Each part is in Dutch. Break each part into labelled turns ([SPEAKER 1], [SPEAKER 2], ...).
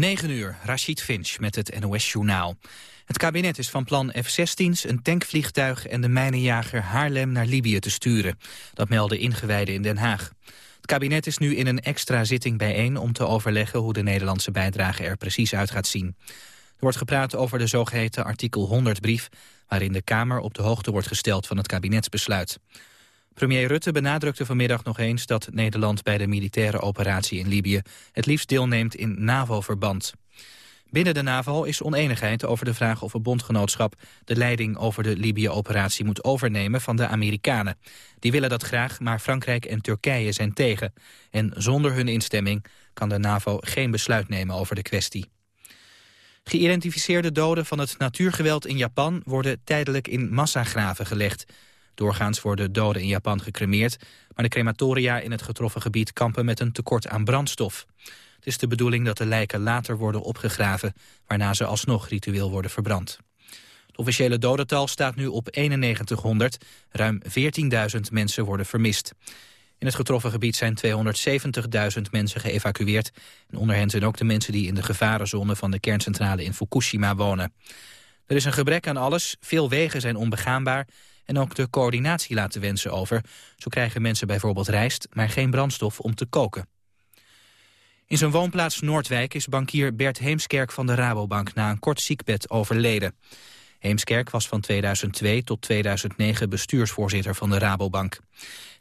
[SPEAKER 1] 9 uur, Rashid Finch met het NOS-journaal. Het kabinet is van plan F-16's, een tankvliegtuig en de mijnenjager Haarlem naar Libië te sturen. Dat melden ingewijden in Den Haag. Het kabinet is nu in een extra zitting bijeen om te overleggen hoe de Nederlandse bijdrage er precies uit gaat zien. Er wordt gepraat over de zogeheten artikel 100-brief, waarin de Kamer op de hoogte wordt gesteld van het kabinetsbesluit. Premier Rutte benadrukte vanmiddag nog eens dat Nederland bij de militaire operatie in Libië het liefst deelneemt in NAVO-verband. Binnen de NAVO is oneenigheid over de vraag of het bondgenootschap de leiding over de Libië-operatie moet overnemen van de Amerikanen. Die willen dat graag, maar Frankrijk en Turkije zijn tegen. En zonder hun instemming kan de NAVO geen besluit nemen over de kwestie. Geïdentificeerde doden van het natuurgeweld in Japan worden tijdelijk in massagraven gelegd. Doorgaans worden doden in Japan gecremeerd, maar de crematoria in het getroffen gebied kampen met een tekort aan brandstof. Het is de bedoeling dat de lijken later worden opgegraven, waarna ze alsnog ritueel worden verbrand. Het officiële dodental staat nu op 9100, ruim 14.000 mensen worden vermist. In het getroffen gebied zijn 270.000 mensen geëvacueerd. En onder hen zijn ook de mensen die in de gevarenzone van de kerncentrale in Fukushima wonen. Er is een gebrek aan alles, veel wegen zijn onbegaanbaar en ook de coördinatie laat te wensen over. Zo krijgen mensen bijvoorbeeld rijst, maar geen brandstof om te koken. In zijn woonplaats Noordwijk is bankier Bert Heemskerk van de Rabobank na een kort ziekbed overleden. Heemskerk was van 2002 tot 2009 bestuursvoorzitter van de Rabobank.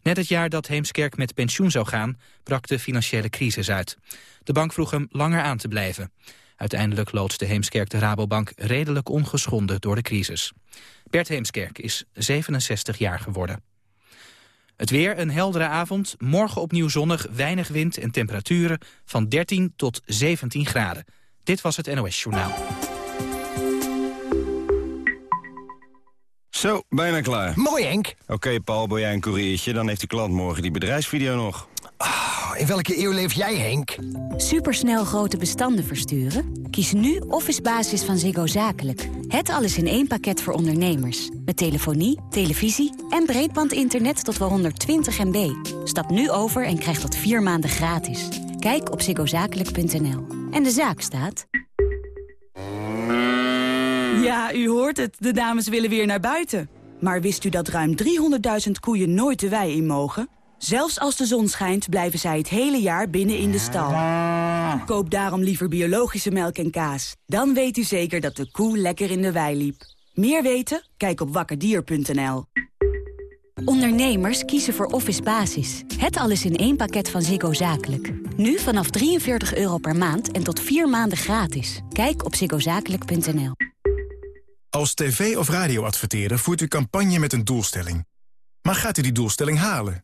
[SPEAKER 1] Net het jaar dat Heemskerk met pensioen zou gaan, brak de financiële crisis uit. De bank vroeg hem langer aan te blijven. Uiteindelijk loodste Heemskerk de Rabobank redelijk ongeschonden door de crisis. Bert Heemskerk is 67 jaar geworden. Het weer, een heldere avond, morgen opnieuw zonnig, weinig wind en temperaturen van 13 tot 17 graden. Dit was het NOS Journaal.
[SPEAKER 2] Zo, bijna klaar.
[SPEAKER 3] Mooi, Henk.
[SPEAKER 2] Oké, Paul, ben jij een koeriertje? Dan heeft de klant morgen die bedrijfsvideo nog.
[SPEAKER 3] In welke eeuw leef jij, Henk?
[SPEAKER 4] Supersnel grote bestanden versturen? Kies nu Office Basis van Ziggo Zakelijk. Het alles in één pakket voor ondernemers. Met telefonie, televisie en breedbandinternet tot wel 120 MB. Stap nu over en krijg dat vier maanden gratis. Kijk op ziggozakelijk.nl. En de zaak staat...
[SPEAKER 5] Ja, u hoort het. De dames willen weer naar buiten. Maar wist u dat ruim 300.000 koeien nooit de wei in mogen? Zelfs als de zon schijnt, blijven zij het hele jaar binnen in de stal. Koop daarom liever biologische melk en kaas. Dan weet u zeker dat de koe lekker in de wei liep. Meer weten? Kijk op wakkerdier.nl.
[SPEAKER 4] Ondernemers kiezen voor Office Basis. Het alles in één pakket van Ziggo Zakelijk. Nu vanaf 43 euro per maand en tot vier maanden gratis. Kijk op ziggozakelijk.nl.
[SPEAKER 6] Als tv- of radioadverteerder voert u campagne met een doelstelling. Maar gaat u die doelstelling halen?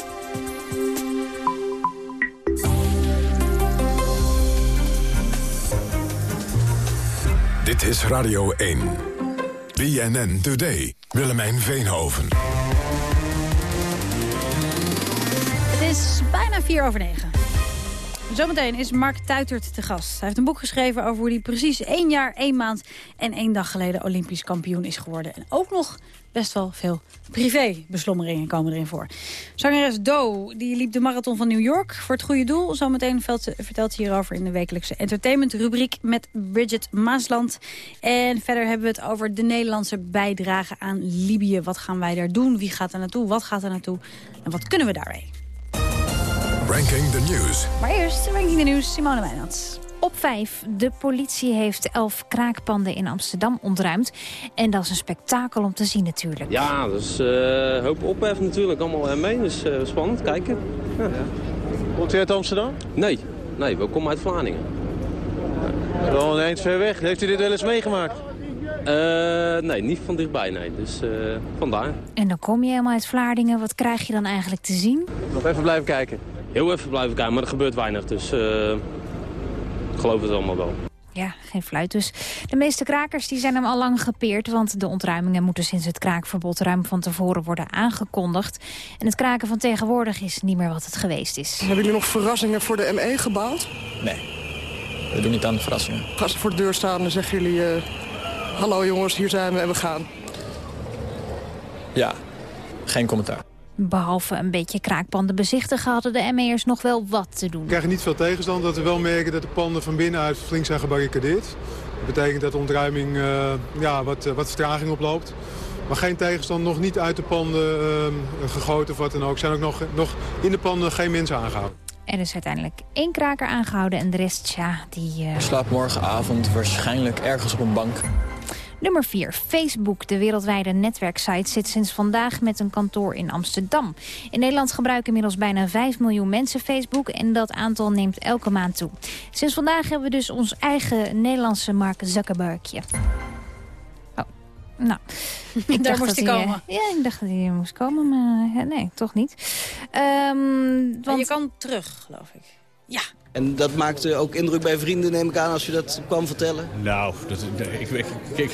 [SPEAKER 7] Dit is Radio 1. BNN Today. Willemijn Veenhoven.
[SPEAKER 8] Het is bijna vier over negen. Zometeen is Mark Tuitert te gast. Hij heeft een boek geschreven over hoe hij precies één jaar, één maand en één dag geleden Olympisch kampioen is geworden. En ook nog best wel veel privébeslommeringen komen erin voor. Zangeres Do die liep de marathon van New York voor het goede doel. Zometeen vertelt ze hierover in de wekelijkse entertainment-rubriek met Bridget Maasland. En verder hebben we het over de Nederlandse bijdrage aan Libië. Wat gaan wij daar doen? Wie gaat er naartoe? Wat gaat er naartoe? En wat kunnen we daarmee?
[SPEAKER 7] Ranking the News.
[SPEAKER 8] Maar eerst Ranking the News, Simone Wijnands.
[SPEAKER 9] Op vijf. De politie heeft elf kraakpanden in Amsterdam ontruimd. En dat is een spektakel om te zien natuurlijk.
[SPEAKER 10] Ja, dat is uh, hoop ophef natuurlijk. Allemaal ermee. Dus uh, spannend. Kijken. Ja.
[SPEAKER 11] Komt u uit Amsterdam?
[SPEAKER 10] Nee. Nee, we komen uit Vlaardingen.
[SPEAKER 11] Wel een eind ver weg. Heeft u dit wel eens meegemaakt?
[SPEAKER 10] Uh, nee, niet van dichtbij, nee. Dus vandaar.
[SPEAKER 9] En dan kom je helemaal uit Vlaardingen. Wat krijg je dan eigenlijk te zien?
[SPEAKER 11] Nog even blijven kijken.
[SPEAKER 10] Heel even blijven kijken, maar er gebeurt weinig. Dus ik geloof het allemaal wel.
[SPEAKER 9] Ja, geen fluit dus. De meeste krakers die zijn hem al lang gepeerd... want de ontruimingen moeten sinds het kraakverbod ruim van tevoren worden aangekondigd. En het kraken van tegenwoordig is niet meer wat het geweest is.
[SPEAKER 12] Hebben jullie nog verrassingen voor de ME gebouwd?
[SPEAKER 13] Nee, we doen niet aan de verrassingen.
[SPEAKER 12] Als ze voor de deur staan, dan zeggen jullie... Uh, hallo jongens, hier zijn we en we gaan.
[SPEAKER 13] Ja, geen commentaar.
[SPEAKER 9] Behalve een beetje kraakpanden bezichtigen hadden de ME'ers nog wel wat te doen. We
[SPEAKER 14] krijgen niet veel tegenstand dat we wel merken dat de panden van binnenuit flink zijn gebarricadeerd. Dat betekent dat de ontruiming uh, ja, wat, wat vertraging oploopt. Maar geen tegenstand, nog niet uit de panden uh, gegoten of wat dan ook. Er zijn ook nog, nog in de panden geen mensen aangehouden.
[SPEAKER 9] Er is uiteindelijk één kraker aangehouden en de rest, ja, die... Uh...
[SPEAKER 13] Slaapt morgenavond waarschijnlijk ergens op een bank.
[SPEAKER 9] Nummer 4. Facebook, de wereldwijde netwerksite, zit sinds vandaag met een kantoor in Amsterdam. In Nederland gebruiken inmiddels bijna 5 miljoen mensen Facebook en dat aantal neemt elke maand toe. Sinds vandaag hebben we dus ons eigen Nederlandse Mark Zuckerbergje. Oh, nou,
[SPEAKER 8] ik Daar moest hij komen.
[SPEAKER 9] ja, ik dacht dat hij moest komen, maar nee, toch niet. Um,
[SPEAKER 8] want... Je kan terug, geloof ik. Ja,
[SPEAKER 15] en dat maakte ook indruk bij vrienden, neem ik aan, als je dat kwam vertellen?
[SPEAKER 16] Nou, dat, ik, ik,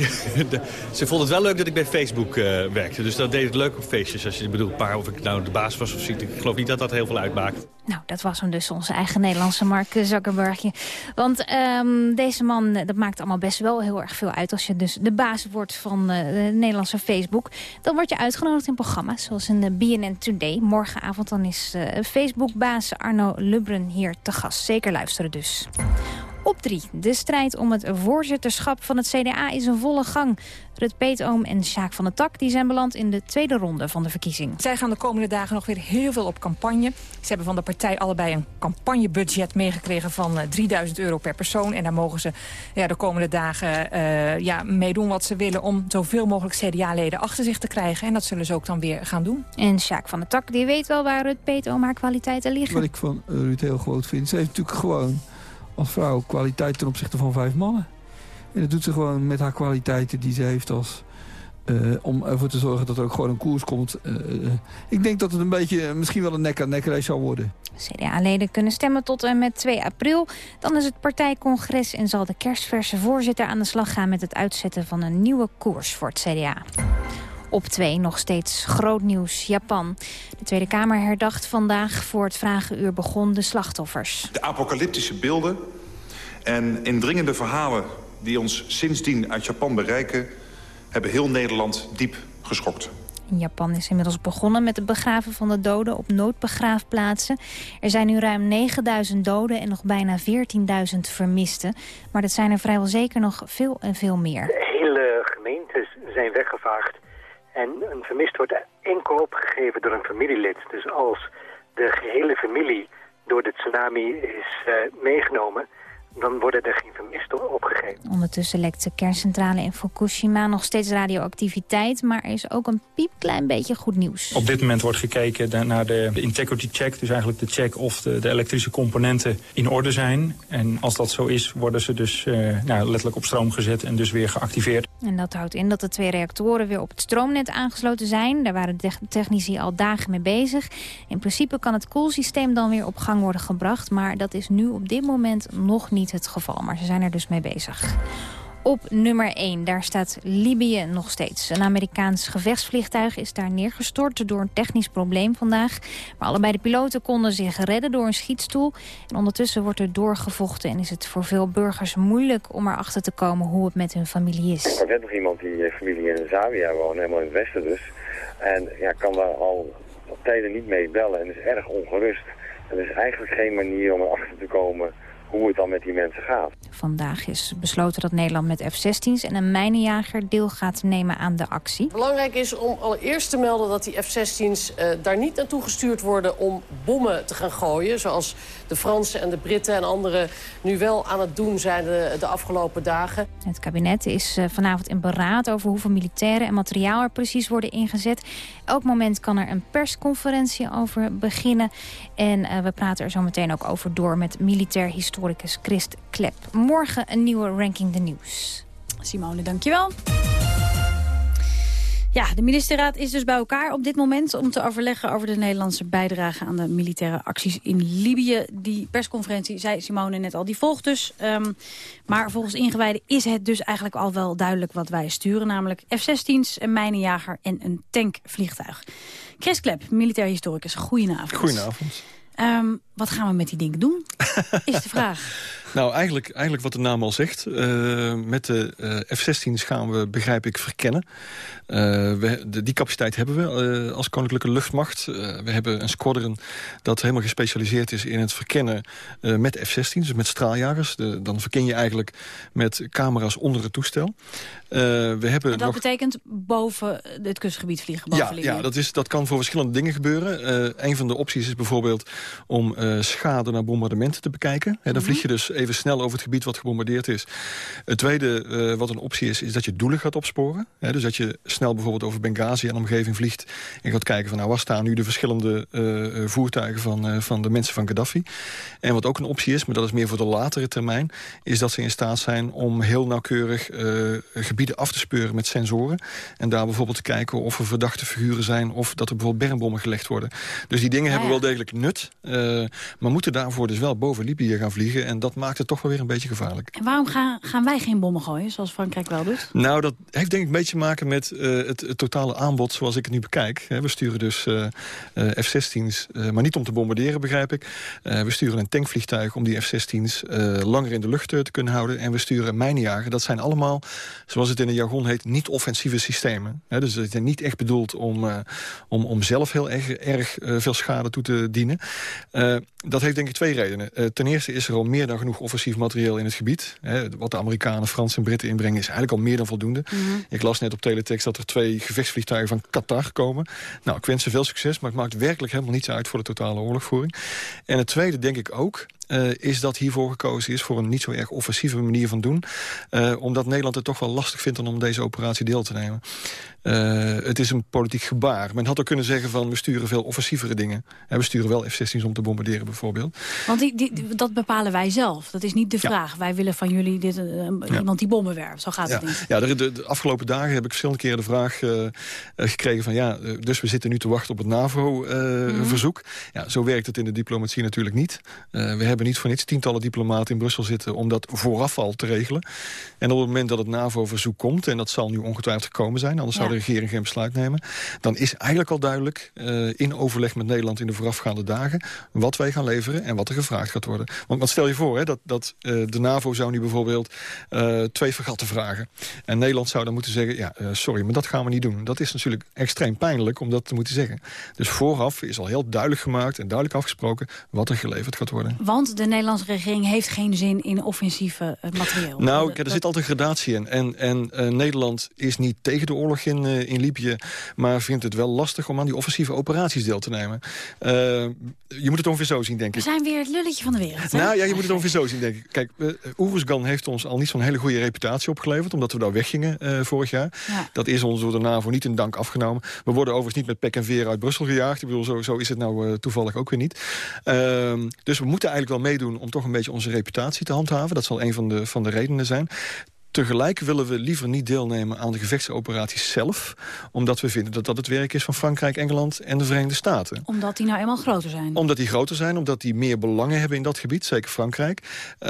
[SPEAKER 16] ze vond het wel leuk dat ik bij Facebook uh, werkte. Dus dat deed het leuk op feestjes. Als je bedoelt, paar, of ik nou de baas was of ziet. Ik geloof niet dat dat heel veel uitmaakt.
[SPEAKER 9] Nou, dat was hem dus, onze eigen Nederlandse Mark Zuckerbergje. Want um, deze man, dat maakt allemaal best wel heel erg veel uit. Als je dus de baas wordt van uh, de Nederlandse Facebook. Dan word je uitgenodigd in programma's, zoals in de BNN Today. Morgenavond dan is uh, Facebook-baas Arno Lubren hier te gast. Zeker luisteren dus. Op drie. De strijd om het voorzitterschap van het CDA is een volle gang. Rut Peetoom en Sjaak van der Tak die zijn beland in de tweede ronde van de verkiezing.
[SPEAKER 17] Zij gaan de komende dagen nog weer heel veel op campagne. Ze hebben van de partij allebei een campagnebudget meegekregen van 3000 eh, euro per persoon. En daar mogen ze ja, de komende dagen uh, ja, meedoen wat ze willen... om zoveel mogelijk CDA-leden achter zich te krijgen. En dat zullen ze ook dan weer gaan doen.
[SPEAKER 9] En Sjaak van der Tak die weet wel waar Rut Peetoom haar kwaliteiten liggen.
[SPEAKER 18] Wat ik van Rut heel groot vind, ze heeft natuurlijk gewoon als vrouw kwaliteit ten opzichte van vijf mannen. En dat doet ze gewoon met haar kwaliteiten die ze heeft als... Uh, om ervoor te zorgen dat er ook gewoon een koers komt. Uh, ik denk dat het een beetje misschien wel een nek-aan-nek race worden.
[SPEAKER 9] CDA-leden kunnen stemmen tot en met 2 april. Dan is het partijcongres en zal de kerstverse voorzitter aan de slag gaan... met het uitzetten van een nieuwe koers voor het CDA. Op twee nog steeds groot nieuws, Japan. De Tweede Kamer herdacht vandaag voor het vragenuur begon de slachtoffers.
[SPEAKER 19] De apocalyptische beelden en indringende verhalen die ons sindsdien uit Japan bereiken... hebben heel Nederland diep geschokt.
[SPEAKER 9] Japan is inmiddels begonnen met het begraven van de doden op noodbegraafplaatsen. Er zijn nu ruim 9000 doden en nog bijna 14.000 vermisten. Maar dat zijn er vrijwel zeker nog veel en veel meer.
[SPEAKER 20] De hele gemeentes zijn weggevaagd. En een vermist wordt enkel opgegeven door een familielid. Dus als de gehele familie door de tsunami is uh, meegenomen dan worden er geen vermisten opgegeven.
[SPEAKER 9] Ondertussen lekt de kerncentrale in Fukushima nog steeds radioactiviteit... maar er is ook een piepklein beetje goed nieuws.
[SPEAKER 21] Op dit moment wordt gekeken naar de integrity check... dus eigenlijk de check of de, de elektrische componenten in orde zijn. En als dat zo is, worden ze dus uh, nou, letterlijk op stroom gezet en dus weer geactiveerd.
[SPEAKER 9] En dat houdt in dat de twee reactoren weer op het stroomnet aangesloten zijn. Daar waren de technici al dagen mee bezig. In principe kan het koelsysteem dan weer op gang worden gebracht... maar dat is nu op dit moment nog niet het geval. Maar ze zijn er dus mee bezig. Op nummer 1, daar staat Libië nog steeds. Een Amerikaans gevechtsvliegtuig is daar neergestort door een technisch probleem vandaag. Maar allebei de piloten konden zich redden door een schietstoel. En ondertussen wordt er doorgevochten en is het voor veel burgers moeilijk om erachter te komen hoe het met hun familie is.
[SPEAKER 22] Ik net nog iemand die eh, familie in Zawiya woont, helemaal in het westen dus. En ja, kan daar al tijden niet mee bellen en is erg ongerust. Er is eigenlijk geen manier om erachter te komen hoe het dan met die mensen gaat.
[SPEAKER 9] Vandaag is besloten dat Nederland met F-16's en een mijnenjager deel gaat nemen aan de actie.
[SPEAKER 23] Belangrijk is om allereerst te melden dat die F-16's uh, daar niet naartoe gestuurd worden om bommen te gaan gooien. Zoals de Fransen en de Britten en anderen nu wel aan het doen zijn de, de afgelopen dagen.
[SPEAKER 9] Het kabinet is uh, vanavond in beraad over hoeveel militairen en materiaal er precies worden ingezet. Elk moment kan er een persconferentie over beginnen. En uh, we praten er zo meteen ook over door met militair historisch historicus Christ Klep. Morgen een nieuwe Ranking the Nieuws.
[SPEAKER 8] Simone, dankjewel. Ja, de ministerraad is dus bij elkaar op dit moment... om te overleggen over de Nederlandse bijdrage aan de militaire acties in Libië. Die persconferentie, zei Simone net al, die volgt dus. Um, maar volgens ingewijden is het dus eigenlijk al wel duidelijk wat wij sturen. Namelijk F-16's, een mijnenjager en een tankvliegtuig. Chris Klep, militair historicus, goedenavond.
[SPEAKER 24] Goedenavond.
[SPEAKER 8] Um, wat gaan we met die dingen doen, is de vraag.
[SPEAKER 24] Nou, eigenlijk, eigenlijk wat de naam al zegt. Uh, met de uh, F-16's gaan we, begrijp ik, verkennen. Uh, we, de, die capaciteit hebben we als Koninklijke Luchtmacht. we hebben een squadron dat helemaal gespecialiseerd is in het verkennen met F-16's, dus met straaljagers. De, dan verken je eigenlijk met camera's onder het toestel.
[SPEAKER 8] we hebben en dat nog... betekent boven het kustgebied vliegen?
[SPEAKER 24] Boven ja, ja dat, is, dat kan voor verschillende dingen gebeuren. een van de opties is bijvoorbeeld om schade naar bombardementen te bekijken. Dan vlieg je dus even snel over het gebied wat gebombardeerd is. Het tweede uh, wat een optie is, is dat je doelen gaat opsporen. Hè, dus dat je snel bijvoorbeeld over Benghazi en omgeving vliegt... en gaat kijken van nou, waar staan nu de verschillende uh, voertuigen van, uh, van de mensen van Gaddafi. En wat ook een optie is, maar dat is meer voor de latere termijn... is dat ze in staat zijn om heel nauwkeurig gebieden af te speuren met sensoren. En daar bijvoorbeeld te kijken of er verdachte figuren zijn... of dat er bijvoorbeeld bermbommen gelegd worden. Dus die dingen ja, hebben wel degelijk nut. maar moeten daarvoor dus wel boven Libië gaan vliegen. En dat maakt het toch wel weer een beetje gevaarlijk.
[SPEAKER 8] En waarom gaan, gaan wij geen bommen gooien, zoals Frankrijk wel doet?
[SPEAKER 24] Nou, dat heeft denk ik een beetje te maken met uh, het, het, totale aanbod zoals ik het nu bekijk. we sturen dus uh, uh, F-16's, maar niet om te bombarderen, begrijp ik. we sturen een tankvliegtuig om die F-16's langer in de lucht te kunnen houden. En we sturen mijnenjager. Dat zijn allemaal, zoals het in de jargon heet, niet-offensieve systemen. dus het is niet echt bedoeld om, om, om zelf heel erg, erg veel schade toe te dienen. dat heeft denk ik twee redenen. ten eerste is er al meer dan genoeg offensief materieel in het gebied. Hè, wat de Amerikanen, Fransen en Britten inbrengen is eigenlijk al meer dan voldoende. Mhm. Ik las net op teletext dat er twee gevechtsvliegtuigen van Qatar komen. Nou, ik wens ze veel succes, maar het maakt werkelijk helemaal niets uit voor de totale oorlogvoering. En het tweede denk ik ook, uh, is dat hiervoor gekozen is voor een niet zo erg offensieve manier van doen. Uh, omdat Nederland het toch wel lastig vindt om deze operatie deel te nemen. Uh, het is een politiek gebaar. Men had ook kunnen zeggen van we sturen veel offensievere dingen. En we sturen wel F-16's om te bombarderen bijvoorbeeld.
[SPEAKER 8] Want die, die, dat bepalen wij zelf. Dat is niet de vraag. Ja. Wij willen van jullie dit, ja. iemand die bommen werpt. Zo gaat
[SPEAKER 24] ja.
[SPEAKER 8] het niet.
[SPEAKER 24] Ja, de, de, de, afgelopen dagen heb ik verschillende keren de vraag gekregen van ja, dus we zitten nu te wachten op het NAVO-verzoek. Mm -hmm. Ja, zo werkt het in de diplomatie natuurlijk niet. we hebben hebben niet voor niets tientallen diplomaten in Brussel zitten... om dat vooraf al te regelen. En op het moment dat het NAVO-verzoek komt... en dat zal nu ongetwijfeld gekomen zijn... anders ja. zou de regering geen besluit nemen... dan is eigenlijk al duidelijk uh, in overleg met Nederland in de voorafgaande dagen... wat wij gaan leveren en wat er gevraagd gaat worden. Want, want stel je voor hè, dat, dat uh, de NAVO zou nu bijvoorbeeld uh, twee vergatten vragen. En Nederland zou dan moeten zeggen... ja, sorry, maar dat gaan we niet doen. Dat is natuurlijk extreem pijnlijk om dat te moeten zeggen. Dus vooraf is al heel duidelijk gemaakt en duidelijk afgesproken... wat er geleverd gaat worden.
[SPEAKER 8] Want de Nederlandse regering heeft geen zin in offensieve uh, materieel.
[SPEAKER 24] Nou, er zit altijd een gradatie in. En, en uh, Nederland is niet tegen de oorlog in, uh, in Libië... maar vindt het wel lastig om aan die offensieve operaties deel te nemen. je moet het ongeveer zo zien, denk ik.
[SPEAKER 8] We zijn weer het lulletje van de wereld.
[SPEAKER 24] Hè? Nou ja, je moet het ongeveer zo zien, denk ik. Kijk, Oeruzgan heeft ons al niet zo'n hele goede reputatie opgeleverd... omdat we daar weggingen vorig jaar. Ja. Dat is ons door de NAVO niet in dank afgenomen. We worden overigens niet met pek en veer uit Brussel gejaagd. Ik bedoel, zo, zo is het nou toevallig ook weer niet. Ehm, dus we moeten eigenlijk wel meedoen om toch een beetje onze reputatie te handhaven. Dat zal een van de, van de redenen zijn. Tegelijk willen we liever niet deelnemen aan de gevechtsoperaties zelf. Omdat we vinden dat dat het werk is van Frankrijk, Engeland en de Verenigde Staten.
[SPEAKER 8] Omdat die nou eenmaal groter zijn?
[SPEAKER 24] Omdat die groter zijn, omdat die meer belangen hebben in dat gebied. Zeker Frankrijk. Uh,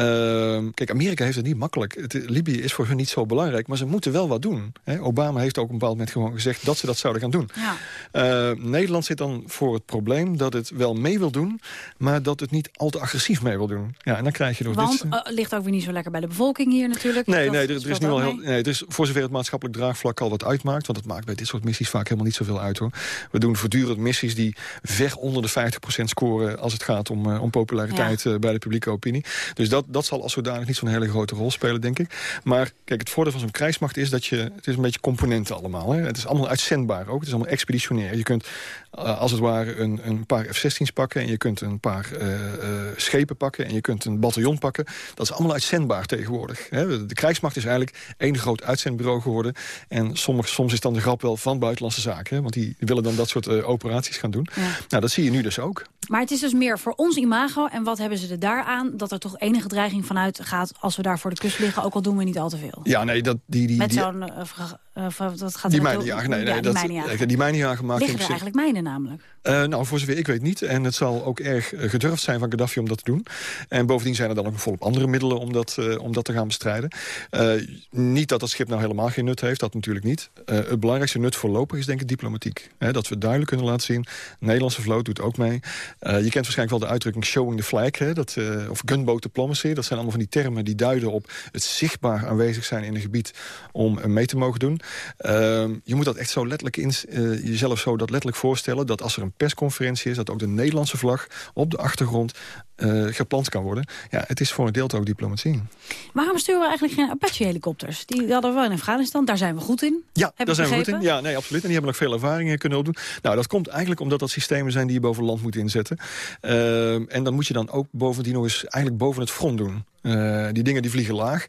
[SPEAKER 24] kijk, Amerika heeft het niet makkelijk. Het, Libië is voor hun niet zo belangrijk, maar ze moeten wel wat doen. Hè? Obama heeft ook op een bepaald moment gewoon gezegd dat ze dat zouden gaan doen. Ja. Uh, Nederland zit dan voor het probleem dat het wel mee wil doen... maar dat het niet al te agressief mee wil doen. Ja, en dan krijg je nog
[SPEAKER 8] Want,
[SPEAKER 24] dit...
[SPEAKER 8] Want uh, ligt ook weer niet zo lekker bij de bevolking hier natuurlijk.
[SPEAKER 24] Nee, nee, er is nu al heel, nee, er is voor zover het maatschappelijk draagvlak al wat uitmaakt. Want het maakt bij dit soort missies vaak helemaal niet zoveel uit hoor. We doen voortdurend missies die ver onder de 50% scoren als het gaat om, uh, om populariteit ja. uh, bij de publieke opinie. Dus dat, dat zal als zodanig niet zo'n hele grote rol spelen, denk ik. Maar kijk, het voordeel van zo'n krijgsmacht is dat je. Het is een beetje componenten allemaal. Hè. Het is allemaal uitzendbaar ook. Het is allemaal expeditionair. Je kunt uh, als het ware een, een paar F-16's pakken. En je kunt een paar schepen pakken. En je kunt een bataljon pakken. Dat is allemaal uitzendbaar tegenwoordig. Hè. De krijgsmacht is eigenlijk één groot uitzendbureau geworden. En sommige, soms is dan de grap wel van buitenlandse zaken. Hè, want die willen dan dat soort operaties gaan doen. Ja. Nou, dat zie je nu dus ook.
[SPEAKER 8] Maar het is dus meer voor ons imago. En wat hebben ze er daaraan? Dat er toch enige dreiging vanuit gaat als we daar voor de kust liggen. Ook al doen we niet al te veel.
[SPEAKER 24] Ja, nee, dat, die, die,
[SPEAKER 8] Met zo'n uh, Of, uh, dat gaat
[SPEAKER 24] die
[SPEAKER 8] er naartoe?
[SPEAKER 24] mijnenjager, nee, nee. dat, die mijnenjager maakt
[SPEAKER 8] Liggen
[SPEAKER 24] in
[SPEAKER 8] er eigenlijk mijnen namelijk?
[SPEAKER 24] Eh, nou, voor zover ik weet niet. En het zal ook erg eh, gedurfd zijn van Gaddafi om dat te doen. En bovendien zijn er dan ook volop andere middelen om dat, eh, om dat te gaan bestrijden. Niet dat dat schip nou helemaal geen nut heeft, dat natuurlijk niet. Het belangrijkste nut voorlopig is denk ik diplomatiek. Dat we duidelijk kunnen laten zien. De Nederlandse vloot doet ook mee. Je kent waarschijnlijk wel de uitdrukking showing the flag. Dat, of gunboat diplomacy. Dat zijn allemaal van die termen die duiden op het zichtbaar aanwezig zijn in een gebied om mee te mogen doen. Ehm, je moet dat echt zo letterlijk in, jezelf zo dat letterlijk voorstellen... dat als er een persconferentie is... dat ook de Nederlandse vlag op de achtergrond eh, geplant kan worden. Ja, het is voor een deel ook diplomatie.
[SPEAKER 8] Waarom sturen we eigenlijk geen Apache-helikopters? Die hadden we wel in Afghanistan, daar zijn we goed in.
[SPEAKER 24] Ja, daar zijn we goed in. Ja, nee, absoluut. En die hebben ook veel ervaringen kunnen opdoen. Nou, dat komt eigenlijk omdat dat systemen zijn die je boven land moet inzetten. Ehm, en dan moet je dan ook bovendien nog eens eigenlijk boven het front doen. Eh, die dingen die vliegen laag.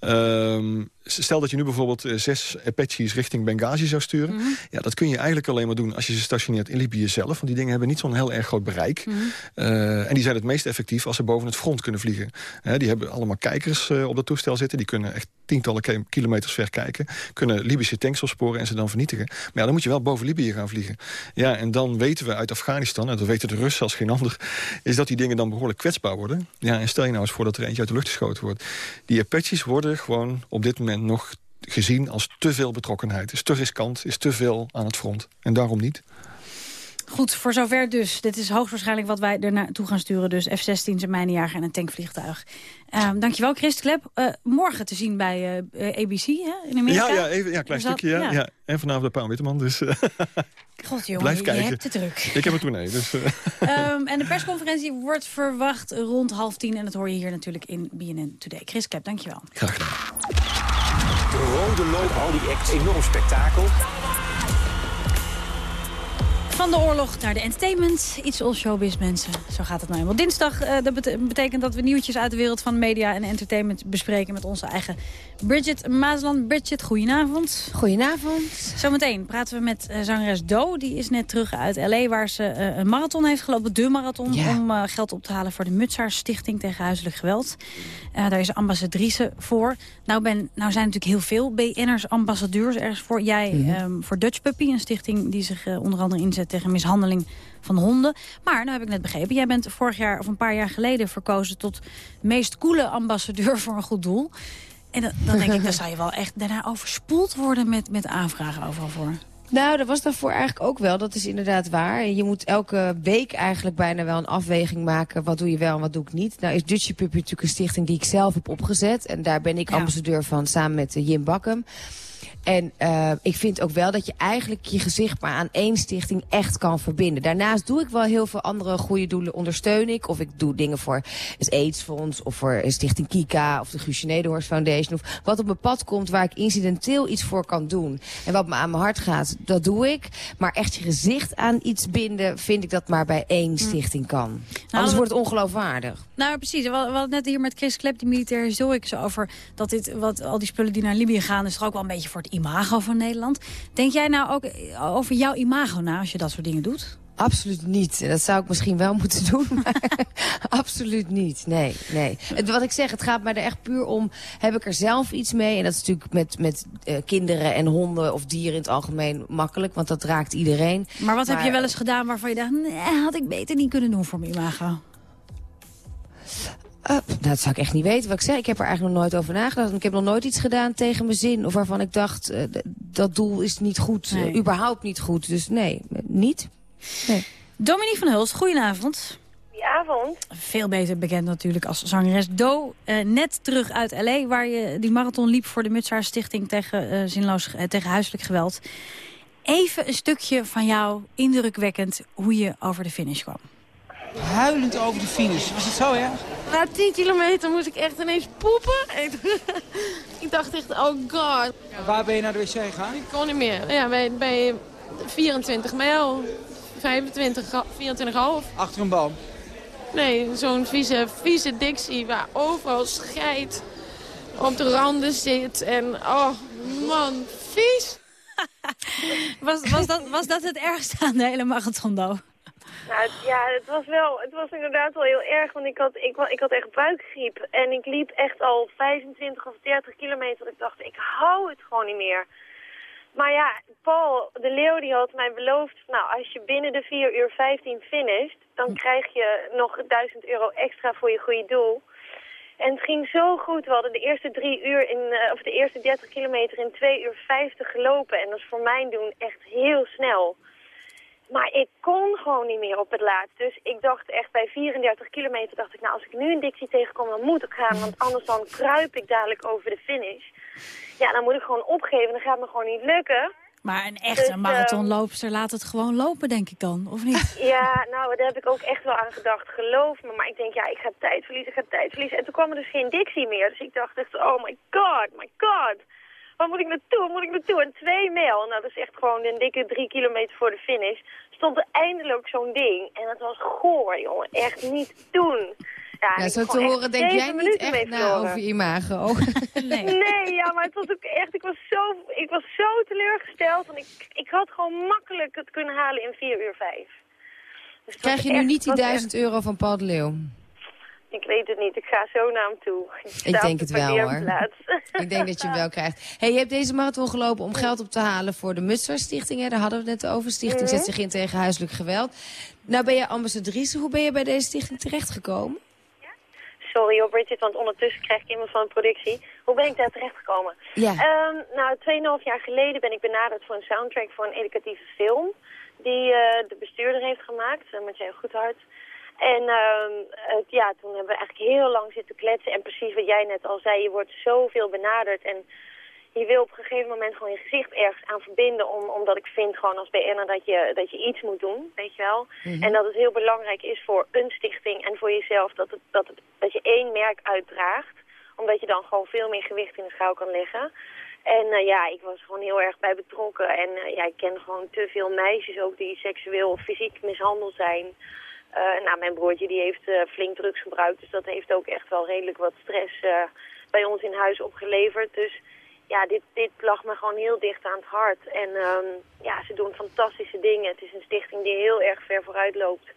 [SPEAKER 24] Ehm, stel dat je nu bijvoorbeeld eh, zes Apaches richting Benghazi zou sturen.
[SPEAKER 8] Mhm.
[SPEAKER 24] Ja, dat kun je eigenlijk alleen maar doen als je ze stationeert in Libië zelf. Want die dingen hebben niet zo'n heel erg groot bereik.
[SPEAKER 8] Mhm.
[SPEAKER 24] Eh, en die zijn het meest effectief als ze boven het front kunnen vliegen. Die hebben allemaal kijkers op dat toestel zitten. Die kunnen echt tientallen ki- kilometers ver kijken. Kunnen Libische tanks opsporen en ze dan vernietigen. Maar ja, dan moet je wel boven Libië gaan vliegen. Ja, en dan weten we uit Afghanistan, en dat weten de Russen als geen ander... is dat die dingen dan behoorlijk kwetsbaar worden. Ja, en stel je nou eens voor dat er eentje uit de lucht geschoten wordt. Die Apaches worden gewoon op dit moment nog gezien als te veel betrokkenheid. Is te riskant, is te veel aan het front. En daarom niet.
[SPEAKER 8] Goed, voor zover dus. Dit is hoogstwaarschijnlijk wat wij er naartoe gaan sturen. Dus F-16's, een mijnenjager en een tankvliegtuig. Ehm dankjewel, Christ Klep. Eh, morgen te zien bij eh, eh, ABC hè, in Amerika.
[SPEAKER 24] Ja, ja, even, ja, klein
[SPEAKER 8] dat-
[SPEAKER 24] stukje. Ja,
[SPEAKER 8] ja.
[SPEAKER 24] ja. En vanavond bij Paul Witteman. Dus eh,
[SPEAKER 8] God, jongen,
[SPEAKER 24] blijf
[SPEAKER 8] je
[SPEAKER 24] kijken.
[SPEAKER 8] hebt het druk.
[SPEAKER 24] Ik heb het tournee. Dus, eh.
[SPEAKER 8] Ehm, en de persconferentie wordt verwacht rond half tien. En dat hoor je hier natuurlijk in BNN Today. Chris Klep, dankjewel.
[SPEAKER 24] Graag gedaan.
[SPEAKER 25] De rode loop, al die acts, enorm spektakel.
[SPEAKER 8] Van de oorlog naar de entertainment. Iets all showbiz, mensen. Zo gaat het nou eenmaal. Dinsdag, eh, dat bete- betekent dat we nieuwtjes uit de wereld van media en entertainment bespreken met onze eigen Bridget Maasland. Bridget, goedenavond.
[SPEAKER 26] Goedenavond.
[SPEAKER 8] Zometeen praten we met eh, zangeres Do. Die is net terug uit L.A. waar ze eh, een marathon heeft gelopen. De marathon om geld op te halen voor de Mutsaar Stichting tegen huiselijk geweld. Daar is ambassadrice voor. Nou, ben, nou zijn natuurlijk heel veel BN'ers ambassadeurs ergens voor. Jij
[SPEAKER 26] Mhm.
[SPEAKER 8] ehm, voor Dutch Puppy, een stichting die zich onder andere inzet tegen mishandeling van honden. Maar, nou heb ik net begrepen, jij bent vorig jaar of een paar jaar geleden verkozen tot meest coole ambassadeur voor een goed doel. En dan, dan denk ik, dan zou je wel echt daarna overspoeld worden met, met aanvragen overal voor.
[SPEAKER 26] Nou, dat was daarvoor eigenlijk ook wel. Dat is inderdaad waar. Je moet elke week eigenlijk bijna wel een afweging maken. Wat doe je wel en wat doe ik niet? Nou is Dutchie Puppy natuurlijk een stichting die ik zelf heb opgezet. En daar ben ik
[SPEAKER 8] Ja.
[SPEAKER 26] ambassadeur van samen met eh, Jim Bakkum. En eh, ik vind ook wel dat je eigenlijk je gezicht maar aan één stichting echt kan verbinden. Daarnaast doe ik wel heel veel andere goede doelen ondersteun ik. Of ik doe dingen voor het AIDS-fonds of voor Stichting Kika of de Guusje Nederhorst Foundation. Of wat op mijn pad komt waar ik incidenteel iets voor kan doen. En wat me aan mijn hart gaat, dat doe ik. Maar echt je gezicht aan iets binden, vind ik dat maar bij één stichting kan. Anders
[SPEAKER 8] dat-
[SPEAKER 26] wordt het ongeloofwaardig.
[SPEAKER 8] Nou, precies. We hadden net hier met Chris Klep, die militair historicus, over dat dit, wat, al die spullen die naar Libië gaan, is toch ook wel een beetje voor het imago van Nederland. Denk jij nou ook over jouw imago na als je dat soort dingen doet?
[SPEAKER 26] Absoluut niet. Dat zou ik misschien wel moeten doen, maar absoluut niet. Nee, nee. Het, wat ik zeg, het gaat mij er echt puur om, heb ik er zelf iets mee? En dat is natuurlijk met, met eh, kinderen en honden of dieren in het algemeen makkelijk, want dat raakt iedereen.
[SPEAKER 8] Maar wat heb je wel eens gedaan waarvan je dacht, nee, had ik beter niet kunnen doen voor mijn imago?
[SPEAKER 26] Uh, dat zou ik echt niet weten wat ik zeg. Ik heb er eigenlijk nog nooit over nagedacht. En Ik heb nog nooit iets gedaan tegen mijn zin. Of waarvan ik dacht, uh, dat doel is niet goed.
[SPEAKER 8] Nee.
[SPEAKER 26] Uh, überhaupt niet goed. Dus nee, niet. Nee.
[SPEAKER 8] Dominique van Hulst, goedenavond.
[SPEAKER 27] Goedenavond.
[SPEAKER 8] Veel beter bekend natuurlijk als zangeres Do. Uh, net terug uit L.A., waar je die marathon liep voor de Mutsaar Stichting tegen, uh, zinloos, uh, tegen huiselijk geweld. Even een stukje van jou, indrukwekkend, hoe je over de finish kwam.
[SPEAKER 27] Huilend over de finish. Was het zo, ja? Na 10 kilometer moest ik echt ineens poepen. ik dacht echt, oh god.
[SPEAKER 28] Waar ben je naar de wc gegaan?
[SPEAKER 27] Ik kon niet meer. Ja, bij, bij 24 mijl. 25, 24,5.
[SPEAKER 28] Achter een boom?
[SPEAKER 27] Nee, zo'n vieze, vieze dictie waar overal scheid op de randen zit. En oh man, vies.
[SPEAKER 8] was, was, dat, was dat het ergste aan de hele marathon,
[SPEAKER 27] Nou, ja, het was wel, het was inderdaad wel heel erg, want ik had, ik, ik had echt buikgriep. En ik liep echt al 25 of 30 kilometer. Ik dacht, ik hou het gewoon niet meer.
[SPEAKER 29] Maar ja, Paul de Leeuw die had mij beloofd... nou, als je binnen de 4 uur 15 finisht... dan krijg je nog 1000 euro extra voor je goede doel. En het ging zo goed. We hadden de eerste drie uur in, eh, of de eerste 30 kilometer in 2 uur 50 gelopen. En dat is voor mijn doen echt heel snel. Maar ik kon gewoon niet meer op het laatst. Dus ik dacht echt bij 34 kilometer, dacht ik, nou als ik nu een Dixie tegenkom, dan moet ik gaan. Want anders dan kruip ik dadelijk over de finish. Ja, dan moet ik gewoon opgeven. Dan gaat me gewoon niet lukken.
[SPEAKER 8] Maar een echte
[SPEAKER 29] Dus, ehm,
[SPEAKER 8] marathonloopster laat het gewoon lopen, denk ik dan, of niet?
[SPEAKER 29] Ja, nou, daar heb ik ook echt wel aan gedacht. Geloof me. Maar ik denk, ja, ik ga tijd verliezen, ik ga tijd verliezen. En toen kwam er dus geen Dixie meer. Dus ik dacht echt, oh my god, my god. Waar moet ik naartoe? Waar moet ik naartoe? En twee mijl, nou dat is echt gewoon een dikke drie kilometer voor de finish, stond er eindelijk zo'n ding. En dat was goor, jongen. Echt niet doen. Ja,
[SPEAKER 26] Ja, zo te horen denk jij niet echt na over je imago.
[SPEAKER 8] nee.
[SPEAKER 29] Nee, ja, maar het was ook echt, ik was zo, ik was zo teleurgesteld. Want ik, ik had gewoon makkelijk het kunnen halen in 4 uur 5. Dus
[SPEAKER 26] Krijg je nu
[SPEAKER 29] echt-
[SPEAKER 26] niet die 1000 euro van Paul de Leeuw?
[SPEAKER 29] Ik weet het niet, ik ga zo naar hem toe.
[SPEAKER 26] Ik denk
[SPEAKER 29] de
[SPEAKER 26] het wel hoor. Ik denk dat je hem wel krijgt. Hey, je hebt deze marathon gelopen om geld op te halen voor de Mustard Stichting. Hè? Daar hadden we het net over. Stichting
[SPEAKER 29] Mhm.
[SPEAKER 26] zet zich in tegen huiselijk geweld. Nou ben je ambassadrice. Hoe ben je bij deze stichting terechtgekomen?
[SPEAKER 29] Sorry hoor Bridget, want ondertussen krijg ik iemand van de productie. Hoe ben ik daar terechtgekomen?
[SPEAKER 26] Ja.
[SPEAKER 29] Ehm, nou, 2,5 jaar geleden ben ik benaderd voor een soundtrack voor een educatieve film. Die eh, de bestuurder heeft gemaakt, uh, Martijn Goedhart. En ehm, het, ja, toen hebben we eigenlijk heel lang zitten kletsen. En precies wat jij net al zei, je wordt zoveel benaderd. En je wil op een gegeven moment gewoon je gezicht ergens aan verbinden. Om, omdat ik vind gewoon als BN'er dat je, dat je iets moet doen, weet je wel.
[SPEAKER 30] Mhm.
[SPEAKER 29] En dat het heel belangrijk is voor een stichting en voor jezelf dat, het, dat, het, dat je één merk uitdraagt. Omdat je dan gewoon veel meer gewicht in de schouw kan leggen. En eh, ja, ik was gewoon heel erg bij betrokken. En eh, ja, ik ken gewoon te veel meisjes ook die seksueel of fysiek mishandeld zijn. Eh, nou, mijn broertje die heeft eh, flink drugs gebruikt. Dus dat heeft ook echt wel redelijk wat stress eh, bij ons in huis opgeleverd. Dus ja, dit, dit lag me gewoon heel dicht aan het hart. En ehm, ja, ze doen fantastische dingen. Het is een stichting die heel erg ver vooruit loopt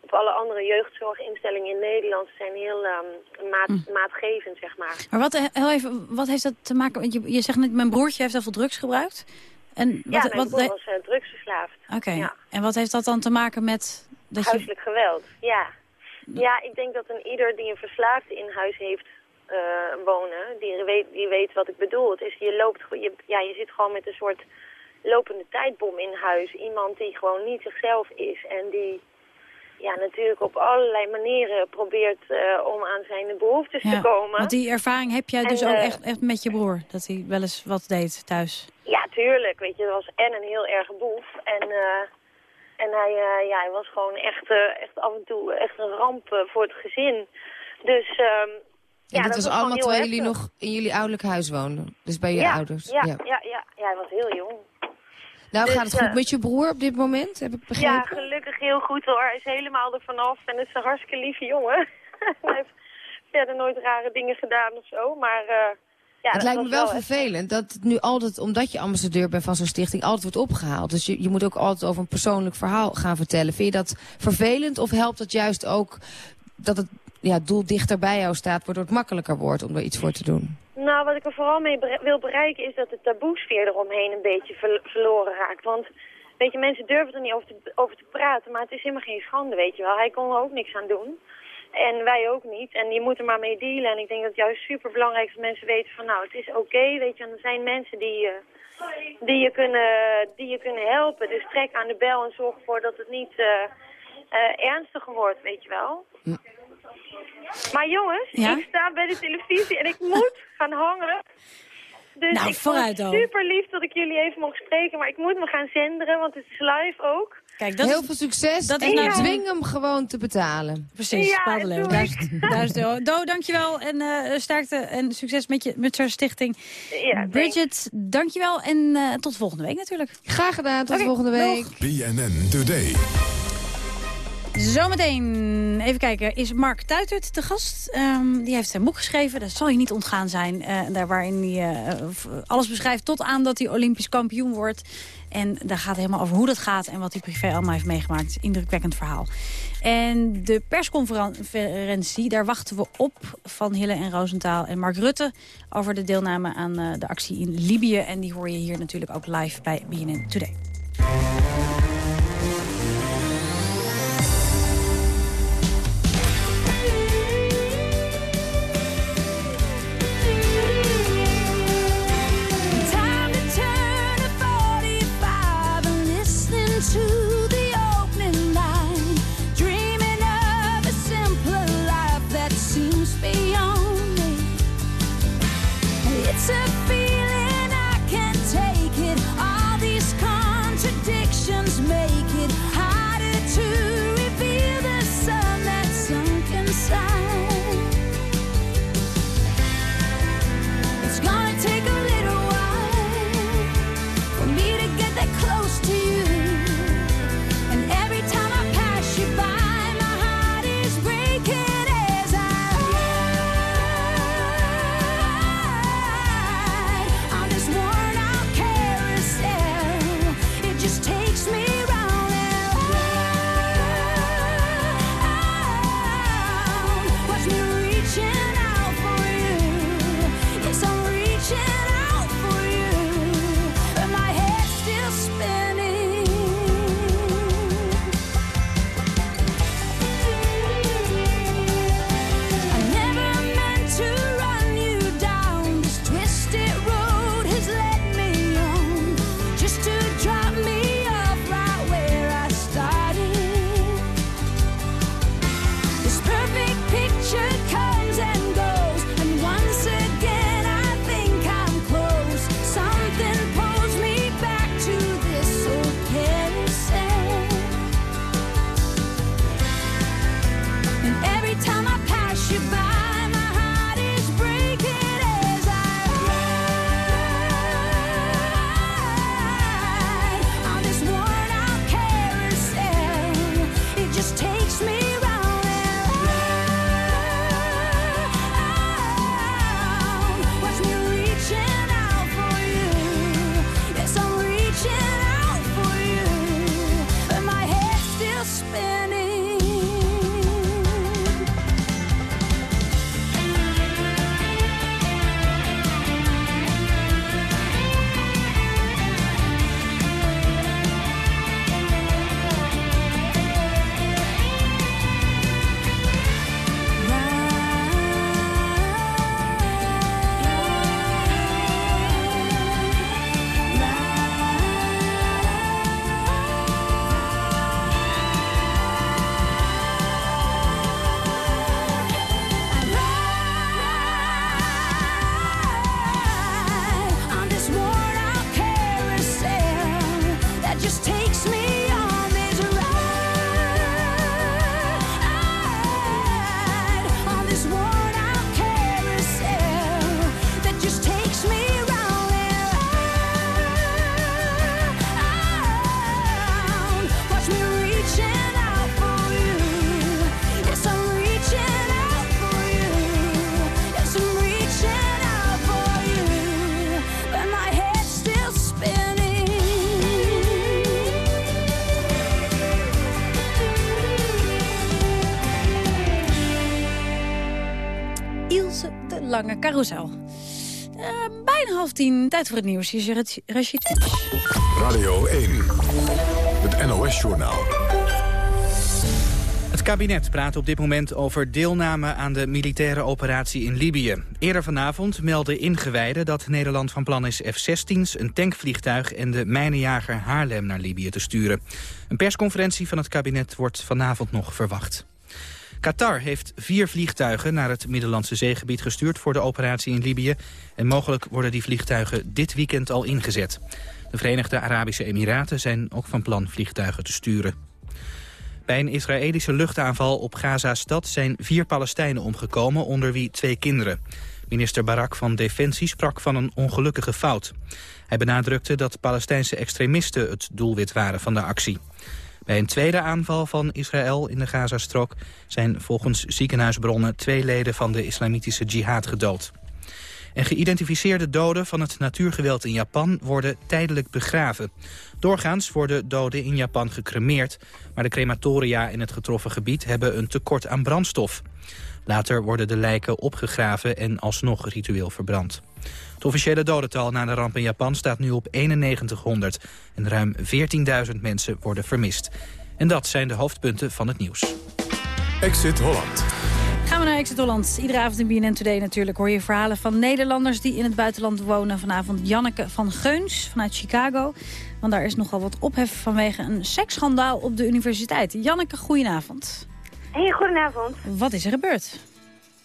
[SPEAKER 29] op alle andere jeugdzorginstellingen in Nederland. Ze zijn heel ehm, maat, maatgevend, zeg maar.
[SPEAKER 8] Maar wat, heel even, wat heeft dat te maken... Want je, je zegt net, mijn broertje heeft heel veel drugs gebruikt. En
[SPEAKER 29] ja,
[SPEAKER 8] wat,
[SPEAKER 29] mijn
[SPEAKER 8] wat,
[SPEAKER 29] broer was eh, drugsverslaafd.
[SPEAKER 8] Oké,
[SPEAKER 29] Ja.
[SPEAKER 8] en wat heeft dat dan te maken met... Dat je,
[SPEAKER 29] Huiselijk geweld, ja. Ja, ik denk dat een ieder die een verslaafde in huis heeft eh, wonen, die weet, die weet wat ik bedoel. Het is, je, loopt, je, ja, je zit gewoon met een soort lopende tijdbom in huis. Iemand die gewoon niet zichzelf is en die ja, natuurlijk op allerlei manieren probeert eh, om aan zijn behoeftes te komen.
[SPEAKER 8] Want die ervaring heb jij
[SPEAKER 29] En,
[SPEAKER 8] dus ook
[SPEAKER 29] eh,
[SPEAKER 8] echt, echt met je broer. Dat hij wel eens wat deed thuis.
[SPEAKER 29] Ja, tuurlijk. Weet je, dat was en een heel erge boef. En, en hij, eh, ja, hij was gewoon echt, eh, echt af en toe echt een ramp eh, voor het gezin. Dus ehm ja, dat
[SPEAKER 26] was allemaal terwijl jullie nog in jullie ouderlijk huis woonden. Dus bij je
[SPEAKER 29] ja,
[SPEAKER 26] ouders.
[SPEAKER 29] Ja, ja. Ja, ja, hij was heel jong.
[SPEAKER 26] Nou,
[SPEAKER 29] Dus,
[SPEAKER 26] gaat het goed met je broer op dit moment? Heb ik begrepen?
[SPEAKER 29] Ja, gelukkig heel goed hoor. Hij is helemaal er vanaf en het is een hartstikke lieve jongen. hij heeft verder nooit rare dingen gedaan of zo, maar... eh, ja,
[SPEAKER 26] het
[SPEAKER 29] dat
[SPEAKER 26] lijkt me wel
[SPEAKER 29] echt-
[SPEAKER 26] vervelend dat het nu altijd, omdat je ambassadeur bent van zo'n stichting, altijd wordt opgehaald. Dus je, je moet ook altijd over een persoonlijk verhaal gaan vertellen. Vind je dat vervelend of helpt het juist ook dat het ja, doel dichter bij jou staat, waardoor het makkelijker wordt om er iets voor te doen?
[SPEAKER 29] Nou, wat ik er vooral mee wil bereiken is dat de taboesfeer eromheen een beetje ver- verloren raakt. Want, weet je, mensen durven er niet over te, over te praten, maar het is helemaal geen schande, weet je wel. Hij kon er ook niks aan doen. En wij ook niet. En je moet er maar mee dealen. En ik denk dat het juist super belangrijk is dat mensen weten van, nou, het is oké, weet je. En er zijn mensen die, eh, die, je kunnen, die je kunnen helpen. Dus trek aan de bel en zorg ervoor dat het niet eh, eh, ernstiger wordt, weet je wel. Maar jongens,
[SPEAKER 8] Ja?
[SPEAKER 29] ik sta bij de televisie en ik moet gaan hangen. Dus
[SPEAKER 8] Nou,
[SPEAKER 29] ik vond het super lief dat ik jullie even mocht spreken, maar ik moet me gaan zenderen, want het is live ook.
[SPEAKER 8] Kijk,
[SPEAKER 26] Heel veel succes
[SPEAKER 8] dat
[SPEAKER 26] en
[SPEAKER 8] nou-
[SPEAKER 26] dwing hem gewoon te betalen.
[SPEAKER 8] Precies,
[SPEAKER 29] Ja,
[SPEAKER 8] Duizend, duizend euro. Do, dankjewel. En eh, sterkte en succes met, je, met zo'n stichting.
[SPEAKER 29] Ja,
[SPEAKER 8] Bridget, dankjewel. En eh, tot volgende week natuurlijk.
[SPEAKER 26] Graag gedaan, tot volgende
[SPEAKER 8] doeg.
[SPEAKER 26] week.
[SPEAKER 31] BNN Today.
[SPEAKER 32] Zometeen, even kijken, is Mark Tuitert te gast. Ehm, die heeft zijn boek geschreven, dat zal je niet ontgaan zijn. Uh, daar waarin hij uh, alles beschrijft tot aan dat hij Olympisch kampioen wordt. En daar gaat helemaal over hoe dat gaat en wat hij privé allemaal heeft meegemaakt. Indrukwekkend verhaal. En de persconferentie, daar wachten we op van Hille en Roosentaal en Mark Rutte... over de deelname aan uh, de actie in Libië. En die hoor je hier natuurlijk ook live bij BNN Today. Lange carousel. Uh, bijna half tien, tijd voor het nieuws. Hier is Rashid
[SPEAKER 6] Radio 1, het NOS-journaal.
[SPEAKER 1] Het kabinet praat op dit moment over deelname aan de militaire operatie in Libië. Eerder vanavond meldde ingewijden dat Nederland van plan is F-16's, een tankvliegtuig en de mijnenjager Haarlem naar Libië te sturen. Een persconferentie van het kabinet wordt vanavond nog verwacht. Qatar heeft vier vliegtuigen naar het Middellandse zeegebied gestuurd voor de operatie in Libië. En mogelijk worden die vliegtuigen dit weekend al ingezet. De Verenigde Arabische Emiraten zijn ook van plan vliegtuigen te sturen. Bij een Israëlische luchtaanval op Gaza-stad zijn vier Palestijnen omgekomen, onder wie twee kinderen. Minister Barak van Defensie sprak van een ongelukkige fout. Hij benadrukte dat Palestijnse extremisten het doelwit waren van de actie.
[SPEAKER 31] Bij een tweede aanval van Israël in de Gazastrook... zijn volgens ziekenhuisbronnen twee leden van de islamitische jihad gedood. En geïdentificeerde doden van het natuurgeweld in Japan worden tijdelijk begraven. Doorgaans worden doden in Japan gecremeerd... maar de crematoria in het getroffen gebied hebben een tekort aan brandstof. Later worden de lijken opgegraven en alsnog ritueel verbrand. Het officiële dodental na de ramp in Japan staat nu op 9100... en ruim 14.000 mensen worden vermist. En dat zijn de hoofdpunten van het nieuws.
[SPEAKER 30] Exit Holland.
[SPEAKER 8] Gaan we naar Exit Holland. Iedere avond in BNN Today natuurlijk hoor je verhalen van Nederlanders die in het buitenland wonen. Vanavond Janneke van Geuns vanuit Chicago. Want daar is nogal wat ophef vanwege een seksschandaal op de universiteit. Janneke, goedenavond.
[SPEAKER 33] Hey, goedenavond.
[SPEAKER 8] Wat is er gebeurd?